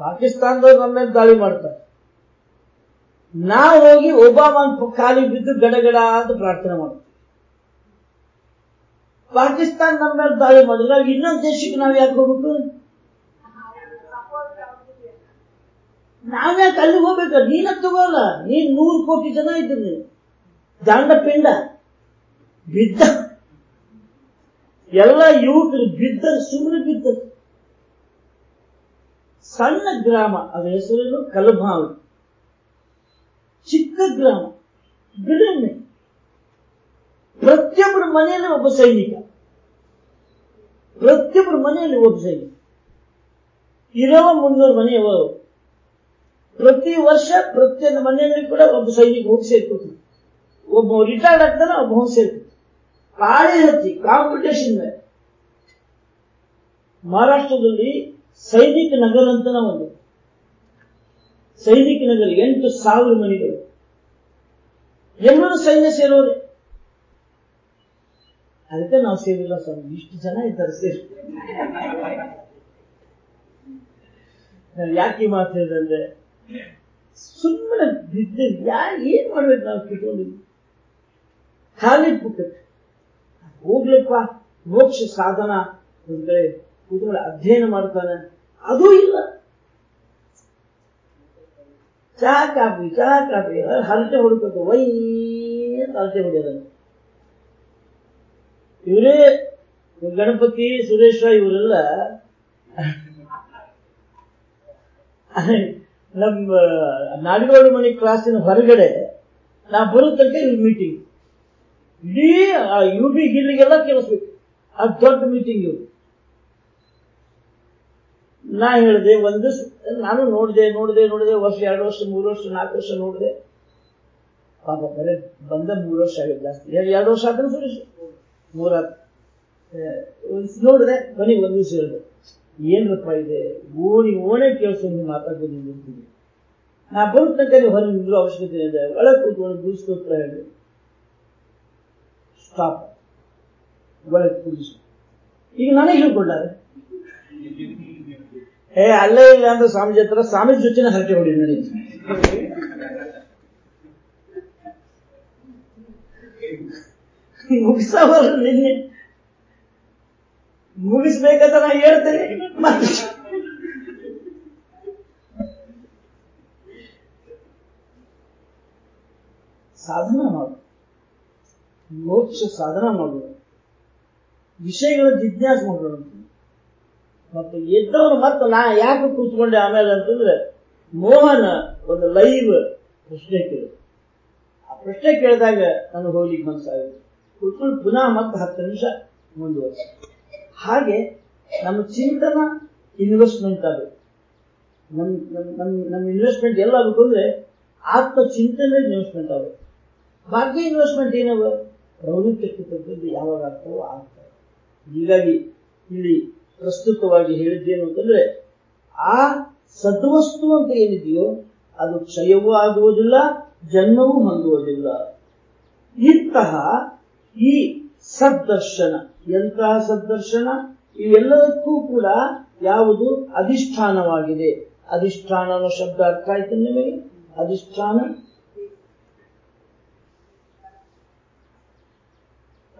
ಪಾಕಿಸ್ತಾನದವ್ರು ನಮ್ಮ ಮೇಲೆ ದಾಳಿ ಮಾಡ್ತಾರೆ. ನಾವು ಹೋಗಿ ಒಬಾಮನ್ ಖಾಲಿ ಬಿದ್ದು ಗಡಗಡ ಅಂತ ಪ್ರಾರ್ಥನೆ ಮಾಡ್ತೀವಿ. ಪಾಕಿಸ್ತಾನ ನಮ್ಮ ಮೇಲೆ ದಾಳಿ ಮಾಡಿದ್ರೆ. ಇನ್ನೊಂದು ದೇಶಕ್ಕೆ ನಾವು ಯಾಕೆ ಹೋಗ್ಬೇಕು? ನಾವ್ಯಾಕೆ ಅಲ್ಲಿಗೆ ಹೋಗ್ಬೇಕು? ನೀನ ತಗೋಲ್ಲ. ನೀನ್ ನೂರು ಕೋಟಿ ಜನ ಇದ್ದೀರಿ ದಾಂಡ ಪಿಂಡ ಬಿದ್ದ. ಎಲ್ಲ ಯುವಕರು ಬಿದ್ದ ಸುಮ್ಮನೆ ಬಿದ್ದ. ಸಣ್ಣ ಗ್ರಾಮ ಅದ ಹೆಸರೇನು? ಕಲಭಾವ ಚಿಕ್ಕ ಗ್ರಾಮ. ಬಿಡನೆ. ಪ್ರತಿಯೊಬ್ಬರ ಮನೆಯಲ್ಲಿ ಒಬ್ಬ ಸೈನಿಕ. ಪ್ರತಿಯೊಬ್ಬರ ಮನೆಯಲ್ಲಿ ಒಬ್ಬ ಸೈನಿಕ. ಇರೋ ಮುನ್ನೂರು ಮನೆಯವರು ಪ್ರತಿ ವರ್ಷ ಪ್ರತಿಯೊಂದು ಮನೆಯಲ್ಲಿ ಕೂಡ ಒಬ್ಬ ಸೈನಿಕ ಹೋಗಿ ಸೇರ್ಕೊತೀವಿ ಒಬ್ಬ ರಿಟೈರ್ಡ್ ಆಗ್ತಾನೆ, ಒಬ್ಬ ಹೋಗಿ ಸೇರ್ಕೊತೀವಿ ಕಾಳಿ ಹತ್ತಿ ಕಾಂಪಿಟೇಷನ್ ಮೇಲೆ ಮಹಾರಾಷ್ಟ್ರದಲ್ಲಿ ಸೈನಿಕ ನಗರ ಅಂತ ಒಂದು ಸೈನಿಕ ನಗರ ಎಂಟು ಸಾವಿರ ಮನೆಗಳು. ಎಲ್ಲರೂ ಸೈನ್ಯ ಸೇರೋರೆ. ಅದಕ್ಕೆ ನಾವು ಸೇರಿಲ್ಲ ಸ್ವಾಮಿ. ಇಷ್ಟು ಜನ ಇದ್ದಾರೆ ಸೇರಿ. ಯಾಕೆ ಮಾತು ಹೇಳಿದ್ರೆ ಸುಮ್ಮನೆ ಬಿದ್ದ ಯಾ ಏನ್ ಮಾಡ್ಬೇಕು ನಾವು ಕಿಟ್ಕೊಂಡಿದ್ವಿ ಖಾಲಿ ಪುಟ್ಟ ಹೋಗ್ಲಪ್ಪ ಮೋಕ್ಷ ಸಾಧನ ಒಂದ್ ಕೂತ್ಕೊಂಡು ಅಧ್ಯಯನ ಮಾಡ್ತಾನೆ. ಅದೂ ಇಲ್ಲ. ಚಹಾ ಕಾಫಿ ಚಹಾ ಕಾಫಿ, ಹರಟೆ ಹೊಡ್ಬೇಕು ವೈ ಹರಟೆ ಹೊಡೆಯೋದನ್ನು. ಇವರೇ ಗಣಪತಿ, ಸುರೇಶ ಇವರೆಲ್ಲ ನಮ್ಮ ನಾಡಿಗೋಡು ಮನೆ ಕ್ಲಾಸಿನ ಹೊರಗಡೆ ನಾ ಬರುತ್ತಂತೆ ಇಲ್ಲಿ ಮೀಟಿಂಗ್ ಇಡೀ ಯು ಬಿ ಗಿಲ್ಲಿಗೆಲ್ಲ ಕೇಳಿಸ್ಬೇಕು. ಅದು ದೊಡ್ಡ ಮೀಟಿಂಗ್ ಇವ್ರು. ನಾ ಹೇಳಿದೆ ಒಂದು ನಾನು ನೋಡಿದೆ ನೋಡಿದೆ ನೋಡಿದೆ, ವರ್ಷ ಎರಡು ವರ್ಷ, ಮೂರು ವರ್ಷ, ನಾಲ್ಕು ವರ್ಷ ನೋಡಿದೆ. ಪಾಪ ಬರೇ ಬಂದ ಮೂರು ವರ್ಷ ಆಗಿದೆ ಜಾಸ್ತಿ. ಎರಡು ವರ್ಷ ಆದ್ರೆ ಸುರೇಶ್ ಮೂರ ನೋಡಿದೆ ಕೊನೆಗೆ ಒಂದು ದಿವಸ ಹೇಳಿದೆ. ಏನ್ರಪ್ಪ ಇದೆ? ಓಣಿ ಓಣೆ ಕೇಳಿಸ್ಕೊಂಡು ಮಾತಾಡ್ಬೋದು ನಿಂತಿದ್ದೆ ನಾ ಬರೋ ತನಕ ನೀವು ಹೊರಗೆ ಅವಶ್ಯಕತೆ ಇದೆ ಒಳಗೆ ಕೂತ್ಕೊಂಡು ಗುರುಸ್ತೋತ್ರ ಹೇಳಿ ಸ್ಟಾಪ್ ಒಳಗೆ ಕೂಡಿಸಿ ಈಗ ನನಗೆ ಹೇಳ್ಕೊಂಡಾರೆ ಏ, ಅಲ್ಲೇ ಇಲ್ಲ ಅಂದ್ರೆ ಸ್ವಾಮೀಜಿ ಹತ್ರ. ಸ್ವಾಮೀಜಿ ಜೊತೆನ ಹರಕೆ ಹೊಡಿದ್ರು ನೀನು ಮುಗಿಸವಲ್ಲ ನಿನ್ನೆ ಮುಗಿಸ್ಬೇಕಂತ ನಾ ಹೇಳ್ತೇನೆ. ಸಾಧನ ಮಾಡು. ಮೋಕ್ಷ ಸಾಧನ ಮಾಡುವ ವಿಷಯಗಳ ಜಿಜ್ಞಾಸೆ ಮಾಡೋಣ ಮತ್ತೆ ಎದ್ದವನು ಮತ್ತು ನಾ ಯಾಕೆ ಕೂತ್ಕೊಂಡೆ ಆಮೇಲೆ ಅಂತಂದ್ರೆ, ಮೋಹನ ಒಂದು ಲೈವ್ ಪ್ರಶ್ನೆ ಕೇಳಿ. ಆ ಪ್ರಶ್ನೆ ಕೇಳಿದಾಗ ನನಗೆ ಹೋಗ್ಲಿಕ್ಕೆ ಮನಸ್ಸಾಗಿದೆ ಕೂತ್ಕೊಂಡು ಪುನಃ ಮತ್ತೆ ಹತ್ತು ನಿಮಿಷ ಮುಂದುವರಿಸಿ. ಹಾಗೆ ನಮ್ಮ ಚಿಂತನ ಇನ್ವೆಸ್ಟ್ಮೆಂಟ್ ಅದು. ನಮ್ ನಮ್ ನಮ್ ನಮ್ಮ ಇನ್ವೆಸ್ಟ್ಮೆಂಟ್ ಎಲ್ಲ ಆಗಬೇಕು ಅಂದ್ರೆ ಆತ್ಮ ಚಿಂತನೆ ಇನ್ವೆಸ್ಟ್ಮೆಂಟ್ ಆಗುತ್ತೆ ಬಾಕಿ ಇನ್ವೆಸ್ಟ್ಮೆಂಟ್ ಏನವ ಪ್ರವೃತ್ತಕ್ಕೆ ತಕ್ಕಂತೆ ಯಾವಾಗ ಆಗ್ತಾವೋ ಆಗ್ತವೆ ಹೀಗಾಗಿ ಇಲ್ಲಿ ಪ್ರಸ್ತುತವಾಗಿ ಹೇಳಿದ್ದೇನು ಅಂತಂದ್ರೆ, ಆ ಸದ್ವಸ್ತು ಅಂತ ಏನಿದೆಯೋ, ಅದು ಕ್ಷಯವೂ ಆಗುವುದಿಲ್ಲ, ಜನ್ಮವೂ ಹೊಂದುವುದಿಲ್ಲ. ಇಂತಹ ಈ ಸದ್ದರ್ಶನ, ಎಂತಹ ಸದ್ದರ್ಶನ? ಇವೆಲ್ಲದಕ್ಕೂ ಕೂಡ ಯಾವುದು ಅಧಿಷ್ಠಾನವಾಗಿದೆ. ಅಧಿಷ್ಠಾನ ಅನ್ನೋ ಶಬ್ದ ಅರ್ಥ ಆಯ್ತು ನಿಮಗೆ? ಅಧಿಷ್ಠಾನ?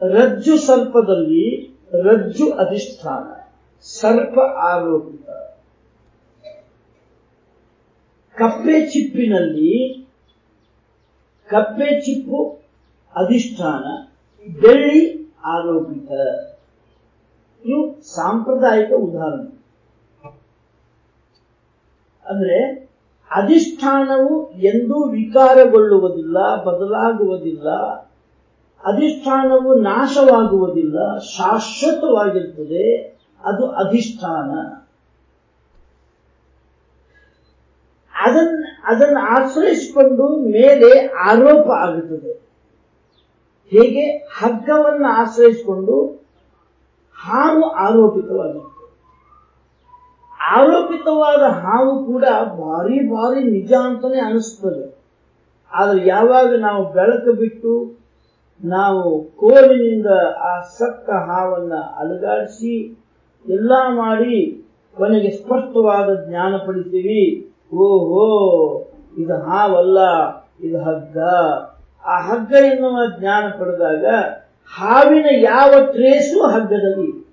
ರಜ್ಜು ಸರ್ಪದಲ್ಲಿ ರಜ್ಜು ಅಧಿಷ್ಠಾನ. ಸರ್ಪ ಆರೋಪಿತ ಕಪ್ಪೆ ಚಿಪ್ಪಿನಲ್ಲಿ ಕಪ್ಪೆ ಚಿಪ್ಪು ಅಧಿಷ್ಠಾನ, ಬೆಳ್ಳಿ ಆರೋಪಿತ. ಇದು ಸಾಂಪ್ರದಾಯಿಕ ಉದಾಹರಣೆ. ಅಂದ್ರೆ ಅಧಿಷ್ಠಾನವು ಎಂದೂ ವಿಕಾರಗೊಳ್ಳುವುದಿಲ್ಲ, ಬದಲಾಗುವುದಿಲ್ಲ, ಅಧಿಷ್ಠಾನವು ನಾಶವಾಗುವುದಿಲ್ಲ ಶಾಶ್ವತವಾಗಿರ್ತದೆ ಅದು ಅಧಿಷ್ಠಾನ. ಅದನ್ನ, ಅದನ್ನು ಆಶ್ರಯಿಸಿಕೊಂಡು ಮೇಲೆ ಆರೋಪ ಆಗುತ್ತದೆ. ಹೇಗೆ? ಹಗ್ಗವನ್ನು ಆಶ್ರಯಿಸಿಕೊಂಡು ಹಾವು ಆರೋಪಿತವಾಗಿತ್ತು ಆರೋಪಿತವಾದ ಹಾವು ಕೂಡ ಭಾರಿ ಭಾರಿ ನಿಜ ಅಂತಾನೆ ಅನಿಸ್ತದೆ. ಆದರೆ ಯಾವಾಗ ನಾವು ಬೆಳಕು ಬಿಟ್ಟು ನಾವು ಕೋಲಿನಿಂದ ಆ ಸಕ್ಕ ಹಾವನ್ನ ಅಲುಗಾಡಿಸಿ ಎಲ್ಲ ಮಾಡಿ ಕೊನೆಗೆ ಸ್ಪಷ್ಟವಾದ ಜ್ಞಾನ ಪಡಿತೀವಿ. ಓಹೋ, ಇದು ಹಾವಲ್ಲ, ಇದು ಹಗ್ಗ. ಆ ಹಗ್ಗ ಎನ್ನುವ ಜ್ಞಾನ ಪಡೆದಾಗ ಹಾವಿನ ಯಾವ ಟ್ರೇಸು ಹಗ್ಗದಲ್ಲಿ?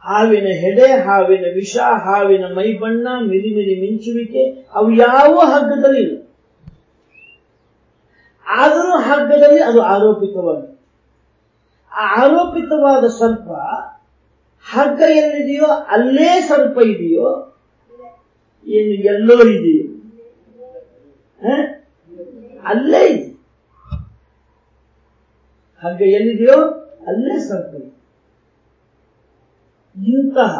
ಹಾವಿನ ಹೆಡೆ, ಹಾವಿನ ವಿಷ, ಹಾವಿನ ಮೈಬಣ್ಣ ಮಿರಿಮಿರಿ ಮಿಂಚುವಿಕೆ, ಅವು ಯಾವ ಹಗ್ಗದಲ್ಲಿ? ಆದರೂ ಹಗ್ಗದಲ್ಲಿ ಅದು ಆರೋಪಿತವಾಗಿದೆ ಆರೋಪಿತವಾದ ಸರ್ಪ ಹಗ್ಗ ಎಲ್ಲಿದೆಯೋ ಅಲ್ಲೇ ಸರ್ಪ ಇದೆಯೋ ಏನು ಎಲ್ಲೋ ಇದೆಯೋ? ಅಲ್ಲೇ ಇದೆ. ಹಗ್ಗ ಎಲ್ಲಿದೆಯೋ ಅಲ್ಲೇ ಸರ್ಪ ಇದೆ. ಇಂತಹ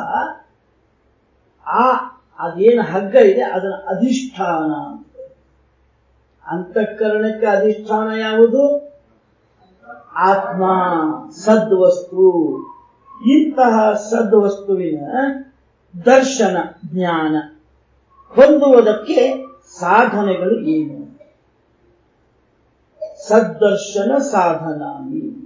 ಆ, ಅದೇನು ಹಗ್ಗ ಇದೆ, ಅದರ ಅಧಿಷ್ಠಾನ ಅಂತ. ಅಂತಃಕರಣಕ್ಕೆ ಅಧಿಷ್ಠಾನ ಯಾವುದು? ಆತ್ಮ ಸದ್ವಸ್ತು. ಇಂತಹ ಸದ್ವಸ್ತುವಿನ ದರ್ಶನ ಜ್ಞಾನ ಹೊಂದುವುದಕ್ಕೆ ಸಾಧನೆಗಳು ಏನು? ಸದ್ದರ್ಶನ ಸಾಧನಾನಿ.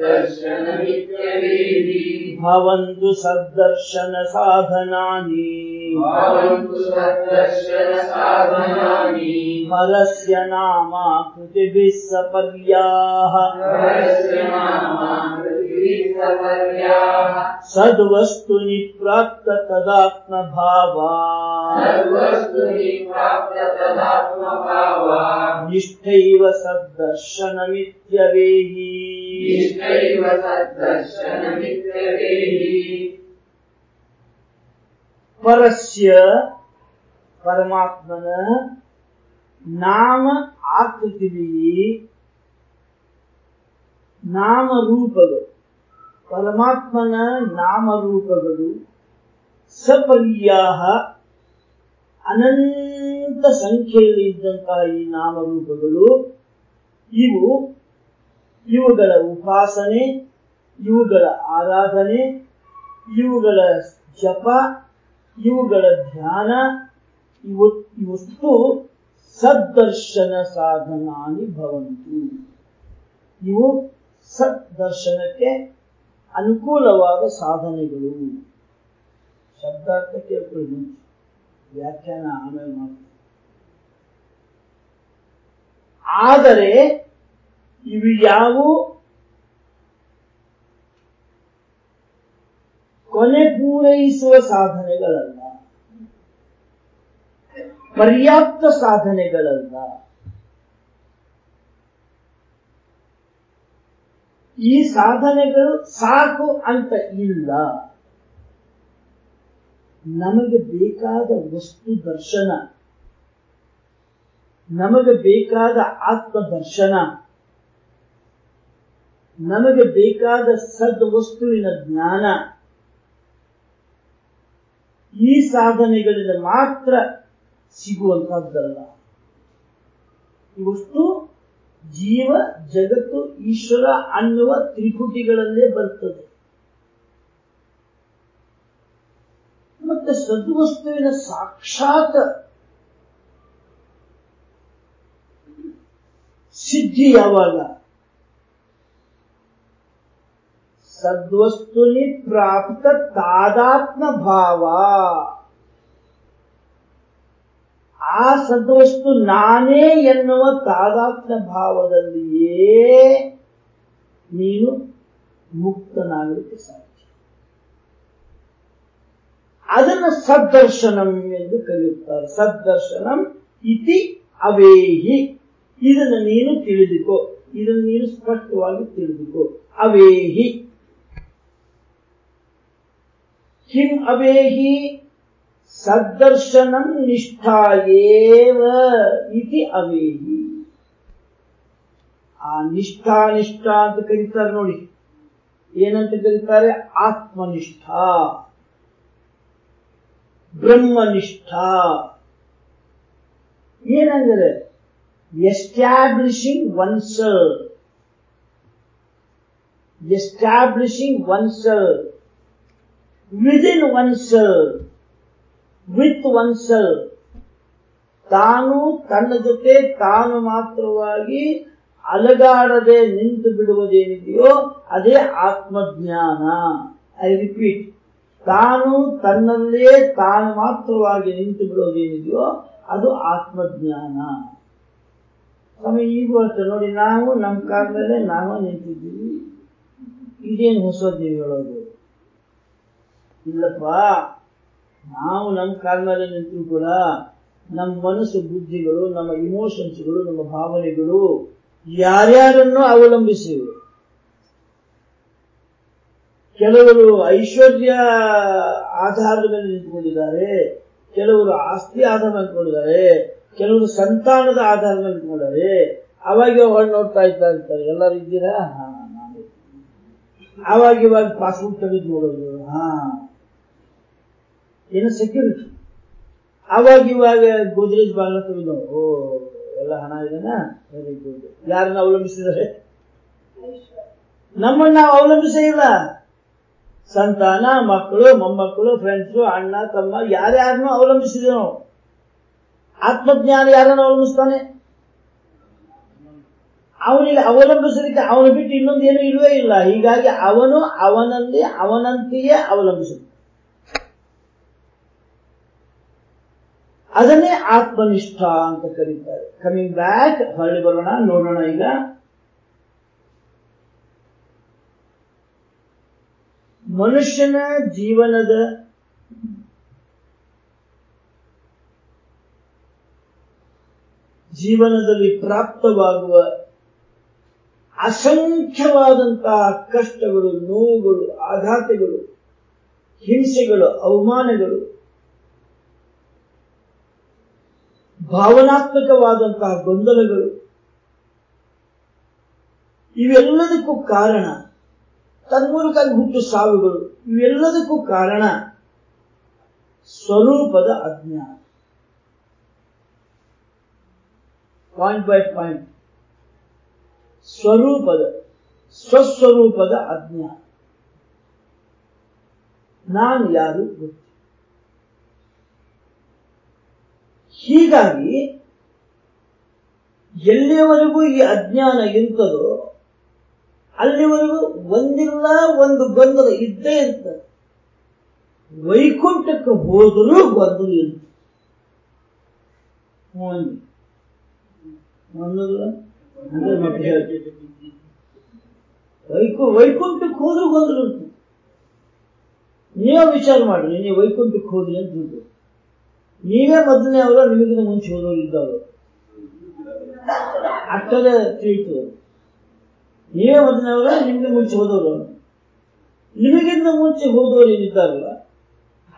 दर्शनमि ಸದ್ದರ್ಶನಮಿತ್ಯವೇಹಿ ಭವಂತು ಸದ್ದರ್ಶನ ಸಾಧನಾನಿ ಪರಸ್ಯ ನಾಮ ಕೃತಿಭಿಃ ಸಪರ್ಯಾಹ ಸದ್ವಸ್ತುನಿ ಪ್ರಾಪ್ತ ಪರಸ್ಯ ಪರಮಾತ್ಮನ ನಾಮ ಆಕೃತಿವಿ ನಾಮರೂಪಗಳು ಪರಮಾತ್ಮನ ನಾಮರೂಪಗಳು ಸಪರ್ಯಾಹ ಅನಂತ ಸಂಖ್ಯೆಯಲ್ಲಿ ಇದ್ದಂತಹ ಈ ನಾಮರೂಪಗಳು ಇವು ಇವುಗಳ ಉಪಾಸನೆ, ಇವುಗಳ ಆರಾಧನೆ, ಇವುಗಳ ಜಪ, ಇವುಗಳ ಧ್ಯಾನ, ಇವು, ಇವಷ್ಟು ಸದ್ದರ್ಶನ ಸಾಧನಾನಿ ಭವಂತು. ಇವು ಸದ್ದರ್ಶನಕ್ಕೆ ಅನುಕೂಲವಾದ ಸಾಧನೆಗಳು. ಶಬ್ದಾರ್ಥ ಕೇಳ್ಕೊಳ್ಳಿ. ವ್ಯಾಖ್ಯಾನ ಆಮೇಲೆ ಮಾಡ್ತೀವಿ ಆದರೆ ಇವು ಯಾವು ಕೊನೆ ಪೂರೈಸುವ ಸಾಧನೆಗಳಲ್ಲ, ಪರ್ಯಾಪ್ತ ಸಾಧನೆಗಳಲ್ಲ. ಈ ಸಾಧನೆಗಳು ಸಾಕು ಅಂತ ಇಲ್ಲ. ನಮಗೆ ಬೇಕಾದ ವಸ್ತು ದರ್ಶನ, ನಮಗೆ ಬೇಕಾದ ಆತ್ಮ ದರ್ಶನ ನಮಗೆ ಬೇಕಾದ ಸದ್ ವಸ್ತುವಿನ ಜ್ಞಾನ ಈ ಸಾಧನೆಗಳಿಂದ ಮಾತ್ರ ಸಿಗುವಂತಹದ್ದಲ್ಲ. ಇವಷ್ಟು ಜೀವ ಜಗತ್ತು ಈಶ್ವರ ಅನ್ನುವ ತ್ರಿಪುಟಿಗಳಲ್ಲೇ ಬರ್ತದೆ. ಮತ್ತೆ ಸದ್ವಸ್ತುವಿನ ಸಾಕ್ಷಾತ್ ಸಿದ್ಧಿ ಯಾವಾಗ? ಸದ್ವಸ್ತುನಿ ಪ್ರಾಪ್ತ ತಾದಾತ್ಮ ಭಾವ ಆ ಸದ್ವಸ್ತು ನಾನೇ ಎನ್ನುವ ತಾದಾತ್ಮ ಭಾವದಲ್ಲಿಯೇ ನೀನು ಮುಕ್ತನಾಗಲಿಕ್ಕೆ ಸಾಧ್ಯ ಅದನ್ನು ಸದ್ದರ್ಶನಂ ಎಂದು ಕರೆಯುತ್ತಾರೆ ಸದ್ದರ್ಶನಂ ಇತಿ ಅವೇಹಿ ಇದನ್ನು ನೀನು ತಿಳಿದುಕೋ ಇದನ್ನು ನೀನು ಸ್ಪಷ್ಟವಾಗಿ ತಿಳಿದುಕೋ ಅವೇಹಿ ಕಿಂ ಅವೇಹಿ ಸದ್ದರ್ಶನಂ ನಿಷ್ಠಾಯೇವ ಇತಿ ಅವೇಹಿ ಆ ನಿಷ್ಠಾ ನಿಷ್ಠಾ ಅಂತ ಕರೀತಾರೆ ನೋಡಿ। ಏನಂತ ಕರೀತಾರೆ? ಆತ್ಮನಿಷ್ಠಾ। ಬ್ರಹ್ಮನಿಷ್ಠಾ। ಏನಂದರೆ? Establishing oneself establishing oneself with oneself ತಾನು ತನ್ನ ಜೊತೆ ತಾನು ಮಾತ್ರವಾಗಿ ಅಲಗಾಡದೆ ನಿಂತು ಬಿಡುವುದೇನಿದೆಯೋ ಅದೇ ಆತ್ಮಜ್ಞಾನ. ಐ ರಿಪೀಟ್ ತಾನು ತನ್ನಲ್ಲೇ ತಾನು ಮಾತ್ರವಾಗಿ ನಿಂತು ಬಿಡುವುದೇನಿದೆಯೋ ಅದು ಆತ್ಮಜ್ಞಾನ. ಸ್ವಾಮಿ ಈಗ ನೋಡಿ, ನಾವು ನಮ್ಮ ಕಾಲದಲ್ಲೇ ನಾವು ನಿಂತಿದ್ದೀವಿ. ಇದೇನು ಹೊಸದು ಹೇಳೋದು? ಇಲ್ಲಪ್ಪ, ನಾವು ನಮ್ಮ ಕಾಲ ಮೇಲೆ ಕೂಡ ನಮ್ಮ ಮನಸ್ಸು ಬುದ್ಧಿಗಳು, ನಮ್ಮ ಇಮೋಷನ್ಸ್ಗಳು ನಮ್ಮ ಭಾವನೆಗಳು ಯಾರ್ಯಾರನ್ನು ಅವಲಂಬಿಸಿವೆ. ಕೆಲವರು ಐಶ್ವರ್ಯ ಆಧಾರದ ಮೇಲೆ ನಿಂತುಕೊಂಡಿದ್ದಾರೆ, ಕೆಲವರು ಆಸ್ತಿ ಆಧಾರ ಮೇಲೆ ನಿಂತ್ಕೊಂಡಿದ್ದಾರೆ, ಕೆಲವರು ಸಂತಾನದ ಆಧಾರ ಮೇಲೆ ನಿಂತ್ಕೊಂಡಿದ್ದಾರೆ. ಅವಾಗ ಹೊರಗೆ ನೋಡ್ತಾ ಇರ್ತಾ ಇರ್ತಾರೆ ಎಲ್ಲರೂ ಇದ್ದೀರಾ? ಹಾ ಪಾಸ್ ಇವಾಗ ಪಾಸ್ಬುಕ್ ತೆಗೆದು ನೋಡೋದು. ಹಾ. ಏನು ಸೆಕ್ಯೂರಿಟಿ ಆವಾಗ ಇವಾಗ ಗೋದ್ರೇಜ್ ಬಾಗಿಲ ತೆಗೆದು ಓ, ಎಲ್ಲ ಹಣ ಇದೆನಾ? ವೆರಿ ಗುಡ್ ಯಾರನ್ನ ಅವಲಂಬಿಸಿದರೆ ನಮ್ಮನ್ನ ಅವಲಂಬಿಸೇ ಇಲ್ಲ. ಸಂತಾನ, ಮಕ್ಕಳು, ಮೊಮ್ಮಕ್ಕಳು ಫ್ರೆಂಡ್ಸು ಅಣ್ಣ, ತಮ್ಮ, ಯಾರ್ಯಾರನ್ನೂ ಅವಲಂಬಿಸಿದೆ ನಾವು ಆತ್ಮಜ್ಞಾನ ಯಾರನ್ನು ಅವಲಂಬಿಸ್ತಾನೆ? ಅವನಿಗೆ ಅವಲಂಬಿಸಲಿಕ್ಕೆ ಅವನು ಬಿಟ್ಟು ಇನ್ನೊಂದೇನು ಇಲ್ವೇ ಇಲ್ಲ. ಹೀಗಾಗಿ ಅವನು ಅವನಲ್ಲಿ ಅವನಂತೆಯೇ ಅವಲಂಬಿಸುತ್ತಾನೆ ಅದನ್ನೇ ಆತ್ಮನಿಷ್ಠ ಅಂತ ಕರೀತಾರೆ. ಕಮಿಂಗ್ ಬ್ಯಾಕ್ ಹೊರಳಿ ಬರೋಣ, ನೋಡೋಣ ಈಗ. ಮನುಷ್ಯನ ಜೀವನದ ಜೀವನದಲ್ಲಿ ಪ್ರಾಪ್ತವಾಗುವ ಅಸಂಖ್ಯವಾದಂತಹ ಕಷ್ಟಗಳು, ನೋವುಗಳು, ಆಘಾತಗಳು, ಹಿಂಸೆಗಳು, ಅವಮಾನಗಳು ಭಾವನಾತ್ಮಕವಾದಂತಹ ಗೊಂದಲಗಳು. ಇವೆಲ್ಲದಕ್ಕೂ ಕಾರಣ ತನ್ಮೂಲಕ ಹುಟ್ಟು ಸಾವುಗಳು, ಇವೆಲ್ಲದಕ್ಕೂ ಕಾರಣ ಸ್ವರೂಪದ ಅಜ್ಞಾನ. ಪಾಯಿಂಟ್ ಬೈ ಪಾಯಿಂಟ್ ಸ್ವರೂಪದ, ಸ್ವಸ್ವರೂಪದ ಅಜ್ಞಾನ. ನಾನು ಯಾರು ಗೊತ್ತು? ಹೀಗಾಗಿ ಎಲ್ಲಿಯವರೆಗೂ ಈ ಅಜ್ಞಾನ ಇಂತದೋ ಅಲ್ಲಿವರೆಗೂ ಒಂದಿಲ್ಲ ಒಂದು ಗೊಂದಲ ಇದ್ದೇ ಇರ್ತದೆ. ವೈಕುಂಠಕ್ಕೆ ಹೋದರೂ ಗೊಂದಲ ಇರ್ತದೆ ವೈಕು, ವೈಕುಂಠಕ್ಕೆ ಹೋದ್ರೂ ಗೊಂದಲ ಇರ್ತದೆ ನೀವು ವಿಚಾರ ಮಾಡ್ರಿ ನೀವು ವೈಕುಂಠಕ್ಕೆ ಹೋದ್ರಿ ಅಂತ ತಿಳ್ಕೊ ನೀವೇ ಮೊದಲನೇ ಅವರು, ನಿಮಗಿಂತ ಮುಂಚೆ ಹೋದವರು ಇದ್ದವರು. ಅಷ್ಟದ ತಿಳಿತು. ನೀವೇ ಮೊದಲನೇವರ ನಿಮ್ಗೆ ಮುಂಚೆ ಹೋದವರು ನಿಮಗಿಂತ ಮುಂಚೆ ಹೋದವರು ಏನಿದ್ದಾರಲ್ಲ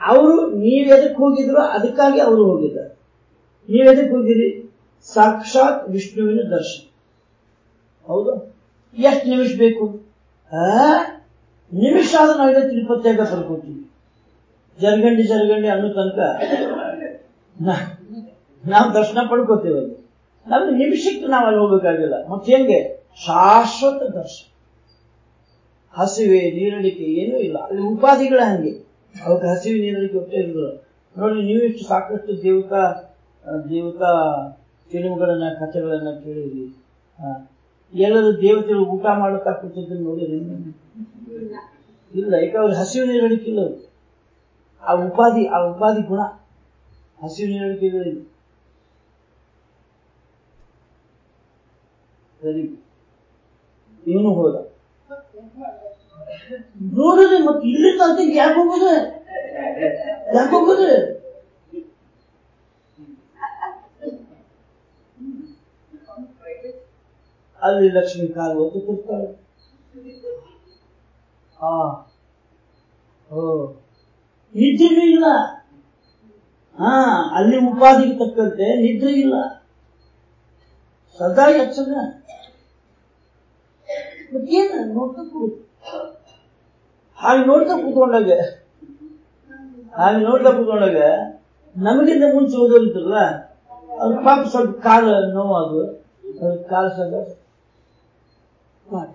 ಅವರು ನೀವ್ ಎದಕ್ಕೆ ಹೋಗಿದ್ರು ಅದಕ್ಕಾಗಿ ಅವರು ಹೋಗಿದ್ದಾರೆ. ನೀವ್ ಎದಕ್ಕೆ ಹೋಗಿರಿ ಸಾಕ್ಷಾತ್ ವಿಷ್ಣುವಿನ ದರ್ಶನ. ಹೌದು? ಎಷ್ಟು ನಿಮಿಷ ಬೇಕು? ನಿಮಿಷ ಆದ್ರೆ ನಾವಿದೆ ತಿರುಪತಿಯಾಗ ಬರ್ಕೋತೀವಿ ಜರ್ಗಂಡಿ ಜರ್ಗಂಡಿ ಅನ್ನೋ ತನಕ. ನಾವು ದರ್ಶನ ಪಡ್ಕೋತೇವೆ ಅಲ್ಲಿ. ನಮ್ದು ನಿಮಿಷಕ್ಕೆ ನಾವು ಅಲ್ಲಿ ಹೋಗ್ಬೇಕಾಗಿಲ್ಲ. ಮತ್ತೆ ಹೆಂಗೆ? ಶಾಶ್ವತ ದರ್ಶನ. ಹಸಿವೆ ನೀರಡಿಕೆ ಏನೂ ಇಲ್ಲ. ಅಲ್ಲಿ ಉಪಾಧಿಗಳ ಹಂಗೆ. ಅವಕ್ಕೆ ಹಸಿವೆ ನೀರಳಿಕೆ ಒಟ್ಟೆ ಇರೋದು ನೋಡಿ ನೀವು ಇಷ್ಟು ಸಾಕಷ್ಟು ದೇವತಾ ದೇವತಾ ಫಿಲ್ಮ್ಗಳನ್ನ ಕಥೆಗಳನ್ನ ಕೇಳಿದ್ರಿ. ಎಲ್ಲರೂ ದೇವತೆಗಳು ಊಟ ಮಾಡುತ್ತಾ ಕೂತಿದ್ದನ್ನು ನೋಡಿದ್ರೆ ಇಲ್ಲ ಯಾಕೆ ಅವ್ರಿಗೆ ಹಸಿವು ನೀರಡಿಕೆ ಇಲ್ಲ. ಆ ಉಪಾಧಿ ಆ ಉಪಾಧಿ ಗುಣ. ಹಸಿವು ನೀರಡಿಕೆಗಳಿಲ್ಲ ಸರಿ ಇವನು ಹೋದ ನೋಡಿದ್ರೆ ಮತ್ತೆ ಇಲ್ಲಿ ಅಂತ ಯಾಕೆ ಹೋಗುದು ಯಾಕೆ ಹೋಗುದು ಅಲ್ಲಿ ಲಕ್ಷ್ಮಿ ಕಾಲು ಒತ್ತು ಕೂರ್ತಾಳೆ ಆ ಓ ನಿದ್ರೆನೂ ಇಲ್ಲ ಹಾ, ಅಲ್ಲಿ ಉಪಾಧಿಗೆ ತಕ್ಕಂತೆ ನಿದ್ರೆ ಇಲ್ಲ. ಸದಾ ಎಚ್ಚರ ಮತ್ತೇನು ನೋಡ್ತಾ ಕೂಡು ಹಾಗೆ ನೋಡ್ತಾ ಕೂತ್ಕೊಂಡಾಗ, ಹಾಗೆ ನೋಡ್ತಾ ಕೂತ್ಕೊಂಡಾಗ ನಮಗಿಂತ ಮುಂಚೆ ಓದೋರಿದ್ರಲ್ಲ, ಅವ್ರ ಪಾಪ ಸ್ವಲ್ಪ ಕಾಲು ನೋವಾಗು, ಅವ್ರ ಕಾಲು ಮಾಡಿ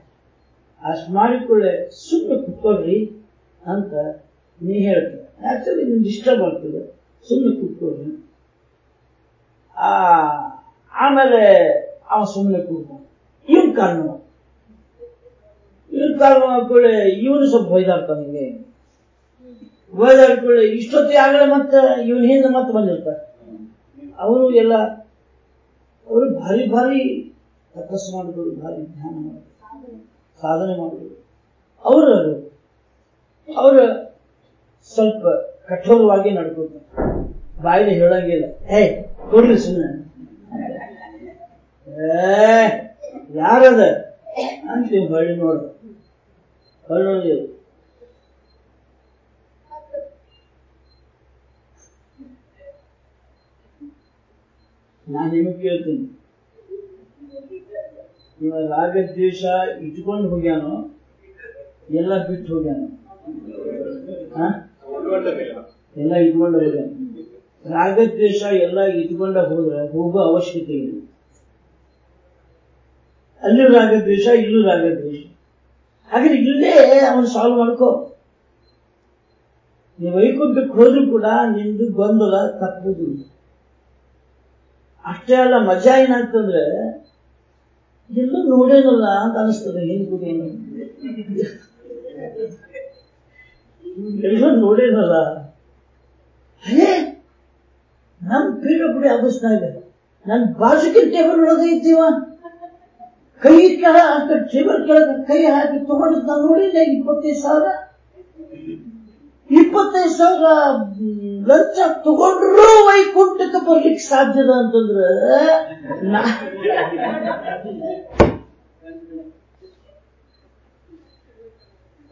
ಅಷ್ಟು ಮಾಡಿಕೊಳ್ಳೆ ಸುಮ್ಮನೆ ಕುತ್ಕೊಳ್ರಿ ಅಂತ ನೀ ಹೇಳ್ತಾರೆ ಆಕ್ಚುಲಿ ನಿಮ್ಗೆ ಡಿಸ್ಟರ್ಬ್ ಆಗ್ತದೆ ಸುಮ್ಮನೆ ಕೂತ್ಕೊಳ್ರಿ ಆ ಆಮೇಲೆ ಅವ ಸುಮ್ಮನೆ ಕೂತ್ಕೊಂಡು ಇವನ್ ಕಾರಣ ಇವನ್ ಕಾರಣ ಅಂದ್ಕೊಳ್ಳಿ ಇವನು ಸ್ವಲ್ಪ ಹೊಯ್ದಾಡ್ತಾನೆ ಹಿಂಗೆ. ಹೊಯ್ದಾಡ್ಕೊಳ್ಳೆ ಇಷ್ಟೊತ್ತಿ ಆಗಲೇ ಮತ್ತೆ ಇವನ್ ಹಿಂದೆ ಮತ್ತೆ ಬಂದಿರ್ತಾರೆ ಅವರು ಎಲ್ಲ, ಅವರು ಭಾರಿ ಭಾರಿ ತಪಸ್ಸು ಮಾಡಿದ್ರು ಭಾರಿ ಧ್ಯಾನ ಮಾಡಿದ್ರು ಸಾಧನೆ ಮಾಡಿದ್ರು ಅವರು ಅವರು ಸ್ವಲ್ಪ ಕಠೋರವಾಗಿ ನಡ್ಕೋತ ಬಾಯಿಲಿ ಹೇಳಂಗಿಲ್ಲ ಹೇ ಕೊಡ್ಲಿ ಸುಮ್ಮನೆ ಏ, ಯಾರದ? ಅಂತೀವಿ ಹೊಳ್ಳಿ ನೋಡ್ರಿ ಹೊಳ್ಳಿ ನಾನು ನಿಮಗೆ ಕೇಳ್ತೀನಿ. ಇವ ರಾಗದ್ವೇಷ ಇಟ್ಕೊಂಡು ಹೋಗ್ಯಾನೋ, ಎಲ್ಲ ಬಿಟ್ಟು ಹೋಗ್ಯಾನೋ? ಎಲ್ಲ ಇಟ್ಕೊಂಡ ಹೋಗ್ಯಾನ ರಾಗದ್ವೇಷ ಎಲ್ಲ ಇಟ್ಕೊಂಡ ಹೋದ್ರೆ ಹೋಗೋ ಅವಶ್ಯಕತೆ ಇಲ್ಲ. ಅಲ್ಲೂ ರಾಗದ್ವೇಷ, ಇಲ್ಲೂ ರಾಗದ್ವೇಷ. ಹಾಗಾದ್ರೆ ಇಲ್ಲೇ ಅವನು ಸಾಲ್ವ್ ಮಾಡ್ಕೋ. ನೀವು ವೈಕುಂಠಕ್ಕೆ ಹೋದ್ರೂ ಕೂಡ ನಿಮ್ದು ಗೊಂದಲ ತಪ್ಪುದು. ಅಷ್ಟೇ ಅಲ್ಲ, ಮಜಾ ಏನಾಗ್ತಂದ್ರೆ ಎಲ್ಲೂ ನೋಡೇನಲ್ಲ ಅಂತ ಅನಿಸ್ತದೆ ಹಿಂದ್ಗುಡೇನು ಎಲ್ಲ ನೋಡೇನಲ್ಲ ಹೇ ನಮ್ ಪೀಡ ಬಿಡಿ ಅವಸ್ಥಾಗ ನನ್ ಬಾಜುಕಿನ ಟೇಬಲ್ ಒಳಗೆ ಇದ್ದೀವ? ಕೈ ಕೆಳ ಅಂತ ಟೇಬಲ್ ಕೆಳಗ ಕೈ ಹಾಕಿ ತಗೊಂಡಿದ್ ನಾನು ನೋಡಿದ್ದೆ, ಇಪ್ಪತ್ತೈದು ಸಾವಿರ. ಇಪ್ಪತ್ತೈದು ಸಾವಿರ ಲಂಚ ತಗೊಂಡ್ರು ವೈಕುಂಠಕ್ಕೆ ಬರ್ಲಿಕ್ಕೆ ಸಾಧ್ಯದ ಅಂತಂದ್ರೆ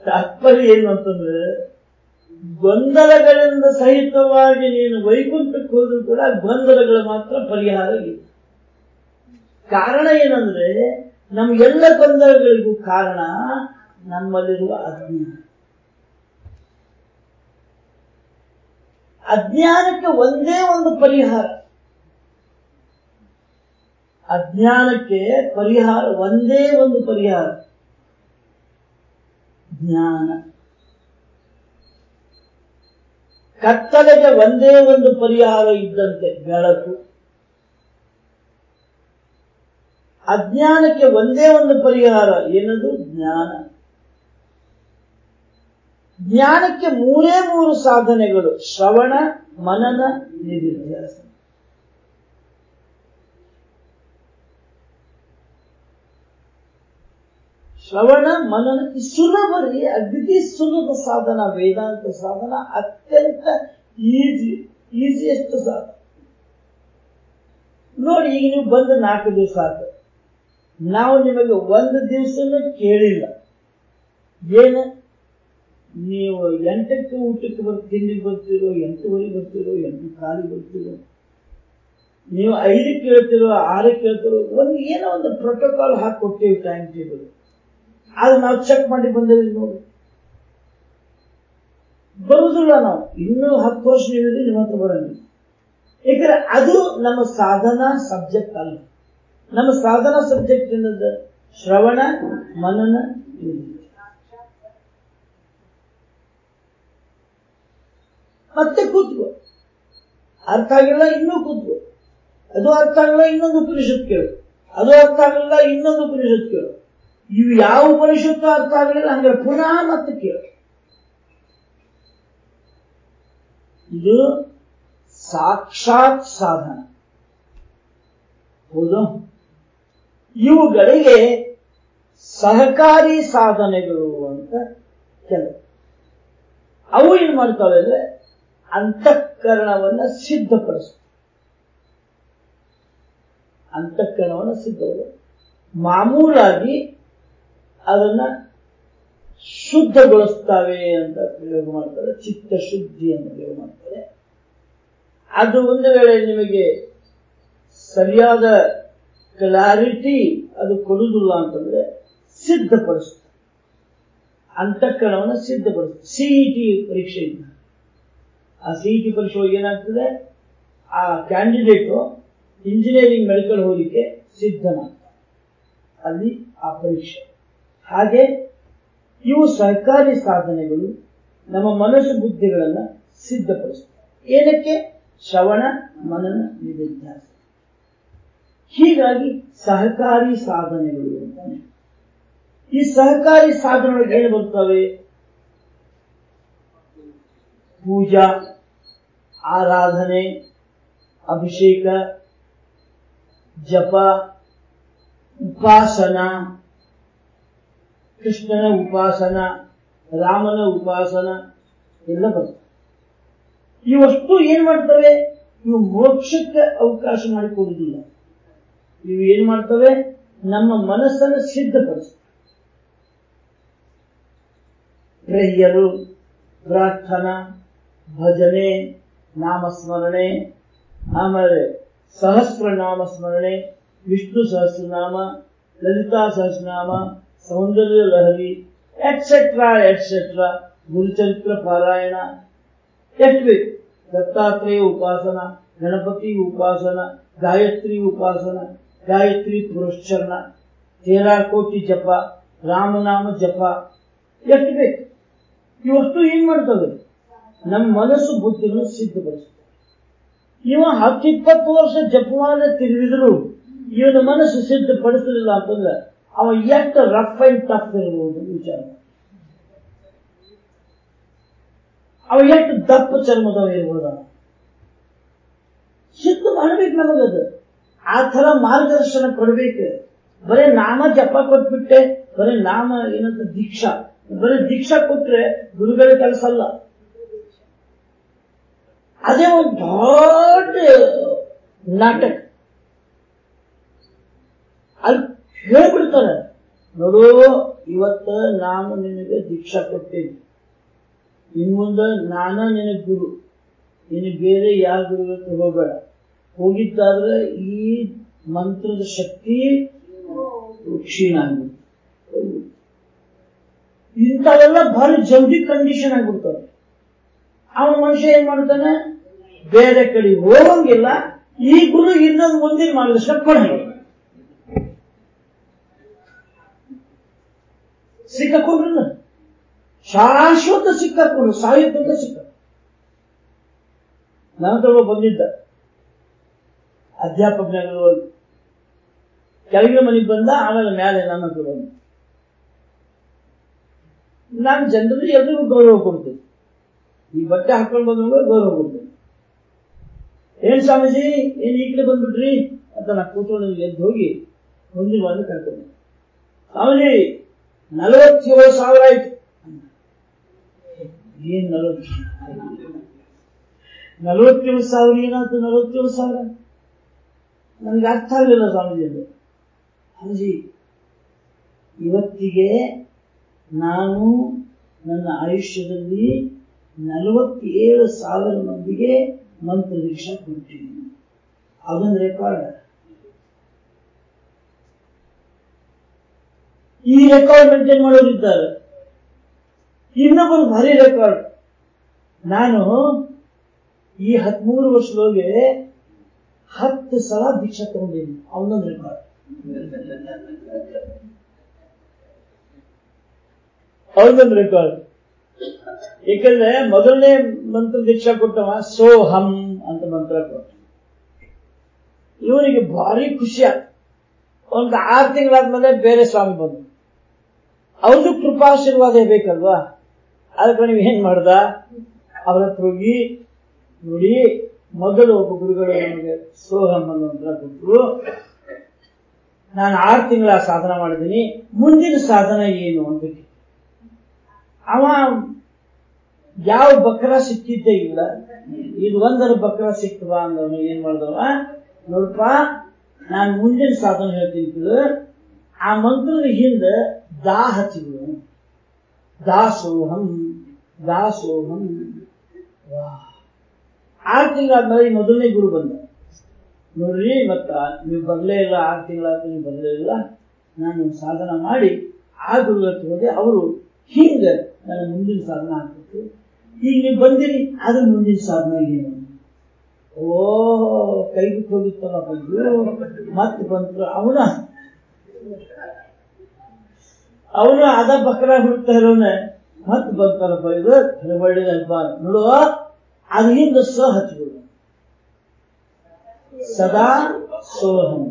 ತಾತ್ಪರ್ಯ ಏನು ಅಂತಂದ್ರೆ ಗೊಂದಲಗಳಿಂದ ಸಹಿತವಾಗಿ ನೀನು ವೈಕುಂಠಕ್ಕೆ ಹೋದ್ರೂ ಕೂಡ ಗೊಂದಲಗಳು ಮಾತ್ರ ಪರಿಹಾರ ಇದೆ ಕಾರಣ ಏನಂದ್ರೆ ನಮ್ಮ ಎಲ್ಲ ಗೊಂದಲಗಳಿಗೂ ಕಾರಣ ನಮ್ಮಲ್ಲಿರುವ ಅಜ್ಞಾನ. ಅಜ್ಞಾನಕ್ಕೆ ಒಂದೇ ಒಂದು ಪರಿಹಾರ. ಅಜ್ಞಾನಕ್ಕೆ ಪರಿಹಾರ ಒಂದೇ ಒಂದು ಪರಿಹಾರ. ಜ್ಞಾನ. ಕತ್ತಲೆಗೆ ಒಂದೇ ಒಂದು ಪರಿಹಾರ ಇದ್ದಂತೆ ಬೆಳಕು. ಅಜ್ಞಾನಕ್ಕೆ ಒಂದೇ ಒಂದು ಪರಿಹಾರ ಏನದು? ಜ್ಞಾನ. ಜ್ಞಾನಕ್ಕೆ ಮೂರೇ ಮೂರು ಸಾಧನೆಗಳು ಶ್ರವಣ, ಮನನ ನಿಧಿಧ್ಯಾಸ ಶ್ರವಣ, ಮನನ ಸುಲಭ ರೀ ಅಗದಿ ಸುಲಭ ಸಾಧನ, ವೇದಾಂತ ಸಾಧನ ಅತ್ಯಂತ ಈಜಿ ಈಸಿಯೆಸ್ಟ್ ಸಾಧನ. ನೋಡಿ, ಈಗ ನೀವು ಬಂದ ನಾಲ್ಕು ದಿವಸ ಆದ ನಾವು ನಿಮಗೆ ಒಂದು ದಿವಸನೂ ಕೇಳಿಲ್ಲ. ಏನು? ನೀವು ಎಂಟಕ್ಕೆ ಊಟಕ್ಕೆ ಬರ್ ತಿಂಡಿಗೆ ಬರ್ತಿರೋ, ಎಂಟೂವರೆಗೆ ಬರ್ತಿರೋ, ಎಂಟು ಕಾಲಿ ಬರ್ತಿರೋ, ನೀವು ಐದಕ್ಕೆ ಕೇಳ್ತಿರೋ ಆರಕ್ಕೆ ಕೇಳ್ತಿರೋ, ಒಂದು ಏನೋ ಒಂದು ಪ್ರೋಟೋಕಾಲ್ ಹಾಕೊಟ್ಟೇವಿ ಟೈಮ್ ಟೇಬಲ್ ಆದ್ರೆ ನಾವು ಚೆಕ್ ಮಾಡಿ ಬಂದಿಲ್ಲ ನೋಡಿ. ಬರುವುದಿಲ್ಲ ನಾವು. ಇನ್ನೂ ಹತ್ತು ವರ್ಷ ನೀವಿದ್ರೆ ನಿಮ್ಮ ಹತ್ರ ಬರಂಗಿಲ್ಲ ಏಕೆಂದ್ರೆ ಅದು ನಮ್ಮ ಸಾಧನಾ ಸಬ್ಜೆಕ್ಟ್ ಅಲ್ಲ. ನಮ್ಮ ಸಾಧನಾ ಸಬ್ಜೆಕ್ಟ್ ಏನದ ಶ್ರವಣ, ಮನನ. ಮತ್ತೆ ಕೂತ್ಕೋ. ಅರ್ಥ ಆಗಿಲ್ಲ, ಇನ್ನೂ ಕೂತ್ಕೋ. ಅದು ಅರ್ಥ ಆಗಲ್ಲ, ಇನ್ನೊಂದು ಉಪನಿಷತ್ ಕೇಳು. ಅದು ಅರ್ಥ ಆಗಲ್ಲ, ಇನ್ನೊಂದು ಉಪನಿಷತ್ ಕೇಳು. ಇವು ಯಾವ ಉಪನಿಷತ್ತು ಅರ್ಥ ಆಗಲಿಲ್ಲ, ಹಂಗಾರೆ ಪುನಃ ಮತ್ತೆ ಕೇಳ. ಇದು ಸಾಕ್ಷಾತ್ ಸಾಧನ. ಹೌದು. ಇವುಗಳಿಗೆ ಸಹಕಾರಿ ಸಾಧನೆಗಳು ಅಂತ ಕೆಲವು. ಅವು ಏನ್ ಮಾಡ್ತಾವೆ ಅಂದ್ರೆ ಅಂತಃಕರಣವನ್ನು ಸಿದ್ಧಪಡಿಸ್ತವೆ. ಅಂತಃಕರಣವನ್ನು ಸಿದ್ಧ ಮಾಮೂಲಾಗಿ ಅದನ್ನ ಶುದ್ಧಗೊಳಿಸ್ತಾವೆ ಅಂತ ಪ್ರಯೋಗ ಮಾಡ್ತಾರೆ. ಚಿತ್ತ ಶುದ್ಧಿ ಅಂತ ಪ್ರಯೋಗ ಮಾಡ್ತಾರೆ. ಅದು ಒಂದು ವೇಳೆ ನಿಮಗೆ ಸರಿಯಾದ ಕ್ಲಾರಿಟಿ ಅದು ಕೊಡುವುದಿಲ್ಲ ಅಂತಂದ್ರೆ ಸಿದ್ಧಪಡಿಸ್ತದೆ ಅಂತಃಕರಣವನ್ನು ಸಿದ್ಧಪಡಿಸ್ತದೆ ಸಿಇಟಿ ಪರೀಕ್ಷೆ ಇದ್ದ. ಆ ಸಿಇಟಿ ಪರೀಕ್ಷೆ ಒಳಗೆ ಏನಾಗ್ತದೆ? ಆ ಕ್ಯಾಂಡಿಡೇಟು ಇಂಜಿನಿಯರಿಂಗ್ ಮೆಡಿಕಲ್ ಹೋಲಿಕೆ ಸಿದ್ಧನಾಗ್ತಾನೆ ಅಲ್ಲಿ ಆ ಪರೀಕ್ಷೆ. ಹಾಗೆ ಇವು ಸಹಕಾರಿ ಸಾಧನೆಗಳು ನಮ್ಮ ಮನಸ್ಸು ಬುದ್ಧಿಗಳನ್ನ ಸಿದ್ಧಪಡಿಸುತ್ತವೆ. ಏನಕ್ಕೆ? ಶ್ರವಣ, ಮನನ ನಿಧಿಧ್ಯಾಸ ಹೀಗಾಗಿ ಸಹಕಾರಿ ಸಾಧನೆಗಳು ಅಂತಾನೆ. ಈ ಸಹಕಾರಿ ಸಾಧನೆಗಳಿಗೆ ಏನು ಬರ್ತವೆ? ಪೂಜಾ, ಆರಾಧನೆ, ಅಭಿಷೇಕ, ಜಪ, ಉಪಾಸನ ಕೃಷ್ಣನ ಉಪಾಸನ, ರಾಮನ ಉಪಾಸನ, ಎಲ್ಲ ಬರ್ತವೆ ಇವಷ್ಟು ಏನ್ ಮಾಡ್ತವೆ? ಇವು ಮೋಕ್ಷಕ್ಕೆ ಅವಕಾಶ ಮಾಡಿಕೊಡುವುದಿಲ್ಲ. ಇವು ಏನ್ ಮಾಡ್ತವೆ? ನಮ್ಮ ಮನಸ್ಸನ್ನು ಸಿದ್ಧಪಡಿಸ್ತವೆ. ಪ್ರೇಯರು, ಪ್ರಾರ್ಥನಾ, ಭಜನೆ, ನಾಮಸ್ಮರಣೆ, ಆಮೇಲೆ ಸಹಸ್ರ ನಾಮ ಸ್ಮರಣೆ, ವಿಷ್ಣು ಸಹಸ್ರನಾಮ, ಲಲಿತಾ ಸಹಸ್ರನಾಮ ಸೌಂದರ್ಯ ಲಹರಿ ಎಟ್ಸೆಟ್ರಾ ಎಟ್ಸೆಟ್ರಾ ಗುರುಚರಿತ್ರ ಪಾರಾಯಣ ಎಷ್ಟು ದತ್ತಾತ್ರೇಯ ಉಪಾಸನ, ಗಣಪತಿ ಉಪಾಸನ, ಗಾಯತ್ರಿ ಉಪಾಸನ, ಗಾಯತ್ರಿ ಪುರಶ್ಚರಣ, ತೇರಾ ಕೋಟಿ ಜಪ ರಾಮನಾಮ ಜಪ ಎಷ್ಟು ಬೇಕು ಇವಷ್ಟು ಏನ್ ಮಾಡ್ತವೆ ನಮ್ಮ ಮನಸ್ಸು ಬುದ್ಧಿಯನ್ನು ಸಿದ್ಧಪಡಿಸುತ್ತೆ. ಇವ ಹತ್ತಿಪ್ಪತ್ತು ವರ್ಷ ಜಪವಾದ ತಿರುಗಿದ್ರು, ಇವನ ಮನಸ್ಸು ಸಿದ್ಧಪಡಿಸಲಿಲ್ಲ ಅಂತಂದ್ರೆ ಅವ ಎಷ್ಟು ರಫ್ ಅಂಡ್ ಟಫ್ ಇರಬಹುದು ವಿಚಾರ ಅವ ಎಷ್ಟು ದಪ್ಪ ಚರ್ಮದವ ಇರ್ಬೋದ ಸಿದ್ಧ ಮಾಡ್ಬೇಕು ನಮಗದು. ಆ ಥರ ಮಾರ್ಗದರ್ಶನ ಕೊಡ್ಬೇಕು. ಬರೀ ನಾಮ ಜಪ ಕೊಟ್ಬಿಟ್ಟೆ, ಬರೀ ನಾಮ ಏನಂತ ದೀಕ್ಷಾ. ಬರೀ ದೀಕ್ಷಾ ಕೊಟ್ರೆ ಗುರುಗಳ ಕೆಲಸ ಅಲ್ಲ. ಅದೇ ಒಂದು ದೊಡ್ಡ ನಾಟಕ. ಅಲ್ಲಿ ಹೇಳ್ಬಿಡ್ತಾರೆ. ನೋಡು, ಇವತ್ತ ನಾನು ನಿನಗೆ ದೀಕ್ಷಾ ಕೊಟ್ಟೇನೆ ಇನ್ ಮುಂದೆ ನಾನ ನಿನಗೆ ಗುರು. ನಿನಗೆ ಬೇರೆ ಯಾವ ಗುರುಗಳು ಹೋಗಬೇಡ. ಹೋಗಿದ್ದಾದ್ರೆ ಈ ಮಂತ್ರದ ಶಕ್ತಿ ಕ್ಷೀಣ ಆಗ್ಬಿಡುತ್ತೆ ಇಂಥವೆಲ್ಲ ಭಾರಿ ಜಲ್ದಿ ಕಂಡೀಷನ್ ಆಗ್ಬಿಡ್ತವೆ ಅವನ ಮನುಷ್ಯ ಏನ್ ಮಾಡ್ತಾನೆ? ಬೇರೆ ಕಡೆ ಹೋಗಂಗಿಲ್ಲ. ಈ ಗುರು ಇನ್ನೊಂದು ಮುಂದಿನ ಮಾರ್ಗದರ್ಶನ ಕೊಡಂಗಿಲ್ಲ. ಸಿಕ್ಕಾಕೊಂಡ್ರಲ್ಲ? ಶಾಶ್ವತ ಸಿಕ್ಕಾಕೊಂಡ್ರು, ಸಾಯುತ್ತಂತ ಸಿಕ್ಕ. ನನ್ನ ಬಂದಿದ್ದ. ಅಧ್ಯಾಪಕನಾಗ ಕೆಳಗಿನ ಮನೆಗೆ ಬಂದ, ಆಮೇಲೆ ಮೇಲೆ ನನ್ನ ಹತ್ರ ಬಂದ. ನಾನು ಜನರಲ್ಲಿ ಎಲ್ರಿಗೂ ಗೌರವ ಕೊಡ್ತೇನೆ. ಈ ಬಟ್ಟೆ ಹಾಕೊಂಡು ಬಂದವಾಗ ಗೌರವ ಕೊಡ್ತೇನೆ. ಏನ್ ಸ್ವಾಮೀಜಿ, ಏನ್ ಈ ಕಡೆ ಬಂದ್ಬಿಟ್ರಿ? ಅಂತ ನಾ ಕೂತ್ಕೊಂಡು ಎದ್ದು ಹೋಗಿ ಮುಂದಿನ ಬಂದು ಕರ್ಕೊಂಡು. ಸ್ವಾಮೀಜಿ ನಲವತ್ತೇಳು ಸಾವಿರ ಆಯ್ತು. ಏನ್ ನಲವತ್ತು? ನಲವತ್ತೇಳು ಸಾವಿರ ಏನಾಯ್ತು? ನಲವತ್ತೇಳು ಸಾವಿರ? ನನಗೆ ಅರ್ಥ ಆಗಲಿಲ್ಲ ಸ್ವಾಮೀಜಿ ಅಂದ್ರೆ ಸ್ವಾಮೀಜಿ, ಇವತ್ತಿಗೆ ನಾನು ನನ್ನ ಆಯುಷ್ಯದಲ್ಲಿ ನಲವತ್ತೇಳು ಸಾವಿರ ಮಂದಿಗೆ ಮಂತ್ರ ದೀಕ್ಷಾ ಕೊಟ್ಟಿದ್ದೀನಿ ಅದೊಂದು ರೆಕಾರ್ಡ್ ಈ ರೆಕಾರ್ಡ್ ಮೇಂಟೈನ್ ಮಾಡೋರಿದ್ದಾರೆ. ಇನ್ನೊಬ್ಬರು ಭಾರಿ ರೆಕಾರ್ಡ್ ನಾನು ಈ ಹದಿಮೂರು ವರ್ಷದೊಳಗೆ ಹತ್ತು ಸಲ ದೀಕ್ಷಾ ತಗೊಂಡಿದ್ದೀನಿ. ಅವನೊಂದು ರೆಕಾರ್ಡ್ ಅವನೊಂದು ರೆಕಾರ್ಡ್ ಏಕೆಂದ್ರೆ ಮೊದಲನೇ ಮಂತ್ರ ದೀಕ್ಷಾ ಕೊಟ್ಟವ ಸೋಹಂ ಅಂತ ಮಂತ್ರ ಕೊಟ್ಟ. ಇವನಿಗೆ ಭಾರಿ ಖುಷಿ. ಒಂದು ಆರು ತಿಂಗಳಾದ್ಮೇಲೆ ಬೇರೆ ಸ್ವಾಮಿ ಬಂದು ಅವ್ರದ್ದು ಕೃಪಾಶೀರ್ವಾದ ಬೇಕಲ್ವಾ? ಅದಕ್ಕೆ ನೀವು ಏನ್ ಮಾಡ್ದ? ಅವ್ರ ಹತ್ರ ಹೋಗಿ ನೋಡಿ, ಮೊದಲು ಒಬ್ಬ ಗುರುಗಳು ನಮಗೆ ಸೋಹಂ ಅನ್ನೋ ಕೊಟ್ಟರು ನಾನು ಆರು ತಿಂಗಳ ಸಾಧನ ಮಾಡಿದ್ದೀನಿ. ಮುಂದಿನ ಸಾಧನ ಏನು ಅಂತ ಅವ ಯಾವ ಬಕ್ರ ಸಿಕ್ಕಿದ್ದೇ ಇಲ್ಲ. ಇದು ಒಂದರ ಬಕ್ರ ಸಿಕ್ತವ ಅಂದವನು ಏನ್ ಮಾಡ್ದವ? ನೋಡಪ್ಪ ನಾನು ಮುಂದಿನ ಸಾಧನ ಹೇಳ್ತೀನಿ ಆ ಮಂತ್ರದ ಹಿಂದೆ ದಾ ಹಚ್ಚಿಬಿಡು ದಾಸೋಹಂ. ದಾಸೋಹಂ ಆರು ತಿಂಗಳಾದ್ಮೇಲೆ ಮೊದಲನೇ ಗುರು ಬಂದ. ನೋಡ್ರಿ ಮತ್ತ ನೀವು ಬರಲೇ ಇಲ್ಲ, ಆರು ತಿಂಗಳಾದ ನೀವು ಬರಲೇ ಇಲ್ಲ. ನಾನು ಸಾಧನ ಮಾಡಿ, ಆ ಗುರು ಹತ್ರ ಹೋದೆ. ಅವರು ಹಿಂಗ ನನ್ನ ಮುಂದಿನ ಸಾಧನ ಆಗ್ತಿತ್ತು ಈಗ ನೀವು ಬಂದಿರಿ ಅದ್ರ ಮುಂದಿನ ಸಾಧನ ಏನು ಓ ಕೈ ಬಿಟ್ಟು ಹೋಗಿತ್ತಲ್ಲ ಬಂದು. ಮತ್ತೆ ಬಂತು ಅವನ. ಅವನು ಅದ ಬಕ್ರ ಹುಡುಕ್ತಾ ಇರೋನ. ಮತ್ ಬಂತಾರಪ್ಪ ಇದು? ಒಳ್ಳೇದಲ್ಪ ನೋಡುವ ಅದು ಹಿಂದೆ ಸ ಹಚ್ಬಿಡು ಸದಾ ಸೋಹಂ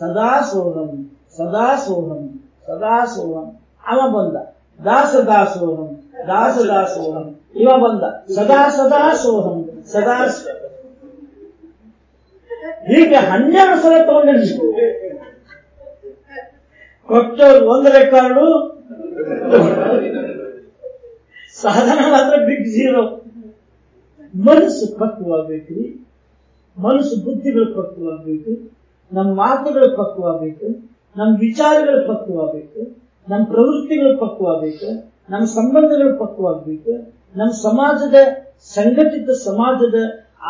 ಸದಾ ಸೋಹಂ ಸದಾ ಸೋಹಂ ಸದಾ ಸೋಹಂ. ಅವ ಬಂದ. ದಾಸ ದಾಸೋಹಂ ದಾಸ ದಾಸೋಹಂ. ಇವ ಬಂದ. ಸದಾ ಸದಾ ಸೋಹಂ, ಸದಾ ಹೀಗೆ ಹನ್ನೆರಡು ಸಲ ತಗೊಂಡು ಕೊಟ್ಟವ್ರು ಒಂದು ರೆಕಾರ್ಡು ಸಾಧನ ಮಾತ್ರ ಬಿಗ್ ಜೀರೋ ಮನಸ್ಸು ಪಕ್ವಾಗಬೇಕ್ರಿ ಮನಸ್ಸು ಬುದ್ಧಿಗಳು ಪಕ್ವವಾಗಬೇಕು ನಮ್ಮ ಮಾತುಗಳು ಪಕ್ವವಾಗಬೇಕು ನಮ್ಮ ವಿಚಾರಗಳು ಪಕ್ವವಾಗಬೇಕು ನಮ್ಮ ಪ್ರವೃತ್ತಿಗಳು ಪಕ್ವವಾಗಬೇಕು ನಮ್ಮ ಸಂಬಂಧಗಳು ಪಕ್ವವಾಗಬೇಕು ನಮ್ಮ ಸಮಾಜದ ಸಂಘಟಿತ ಸಮಾಜದ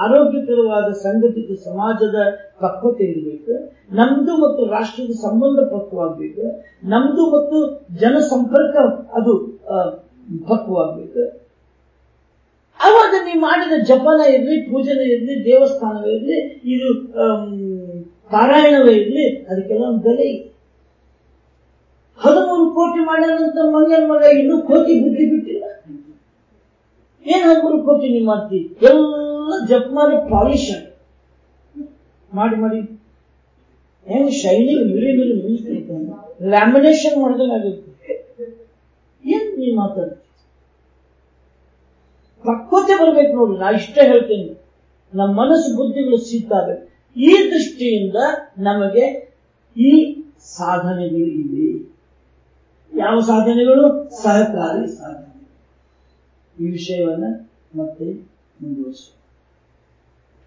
ಆರೋಗ್ಯಕರವಾದ ಸಂಘಟಿತ ಸಮಾಜದ ಪಕ್ವತೆ ಇರಬೇಕು, ನಮ್ದು ಮತ್ತು ರಾಷ್ಟ್ರದ ಸಂಬಂಧ ಪಕ್ವಾಗಬೇಕು ನಮ್ದು ಮತ್ತು ಜನ ಸಂಪರ್ಕ ಅದು ಪಕ್ವಾಗಬೇಕು ಅವಾಗ ನೀವು ಮಾಡಿದ ಜಪನ ಇರಲಿ, ಪೂಜನೆ ಇರಲಿ, ದೇವಸ್ಥಾನವೇ ಇರಲಿ, ಇದು ಪಾರಾಯಣವೇ ಇರಲಿ ಅದಕ್ಕೆಲ್ಲ ಒಂದು ಬೆಲೆ ಇದೆ. ಹದಿಮೂರು ಕೋಟಿ ಮಾಡ್ಯಾನಂತ ಮಂಗನ ಮಗ ಇನ್ನೂ ಕೋಟಿ ಬುದ್ಧಿ ಬಿಟ್ಟಿಲ್ಲ. ಏನ್ ಹದಿಮೂರು ಕೋಟಿ ನೀವು ಮಾಡ್ತೀವಿ ಎಲ್ಲ ಜಪ್ ಮಾಡಿ ಪಾಲಿಶ್ ಮಾಡಿ ಮಾಡಿ. ಹೆಂಗ್ ಶೈನಿಂಗ್ ಮಿಲಿ ಮಿಲಿ ಮಿಳಿಸ್ತೈತೆ ಲ್ಯಾಮಿನೇಷನ್ ಮಾಡ್ದಂಗಾಗುತ್ತೆ ಏನ್ ನೀವು ಮಾತಾಡ್ತೀವಿ ಪಕ್ವತೆ ಬರ್ಬೇಕು ನೋಡಿ, ನಾ ಇಷ್ಟೇ ಹೇಳ್ತೇನೆ. ನಮ್ಮ ಮನಸ್ಸು ಬುದ್ಧಿಗಳು ಸಿಗ್ತವೆ ಈ ದೃಷ್ಟಿಯಿಂದ ನಮಗೆ ಈ ಸಾಧನೆಗಳು ಇವೆ. ಯಾವ ಸಾಧನೆಗಳು? ಸಹಕಾರಿ ಸಾಧನೆ. ಈ ವಿಷಯವನ್ನ ಮತ್ತೆ ಮುಂದುವರಿಸೋಣ.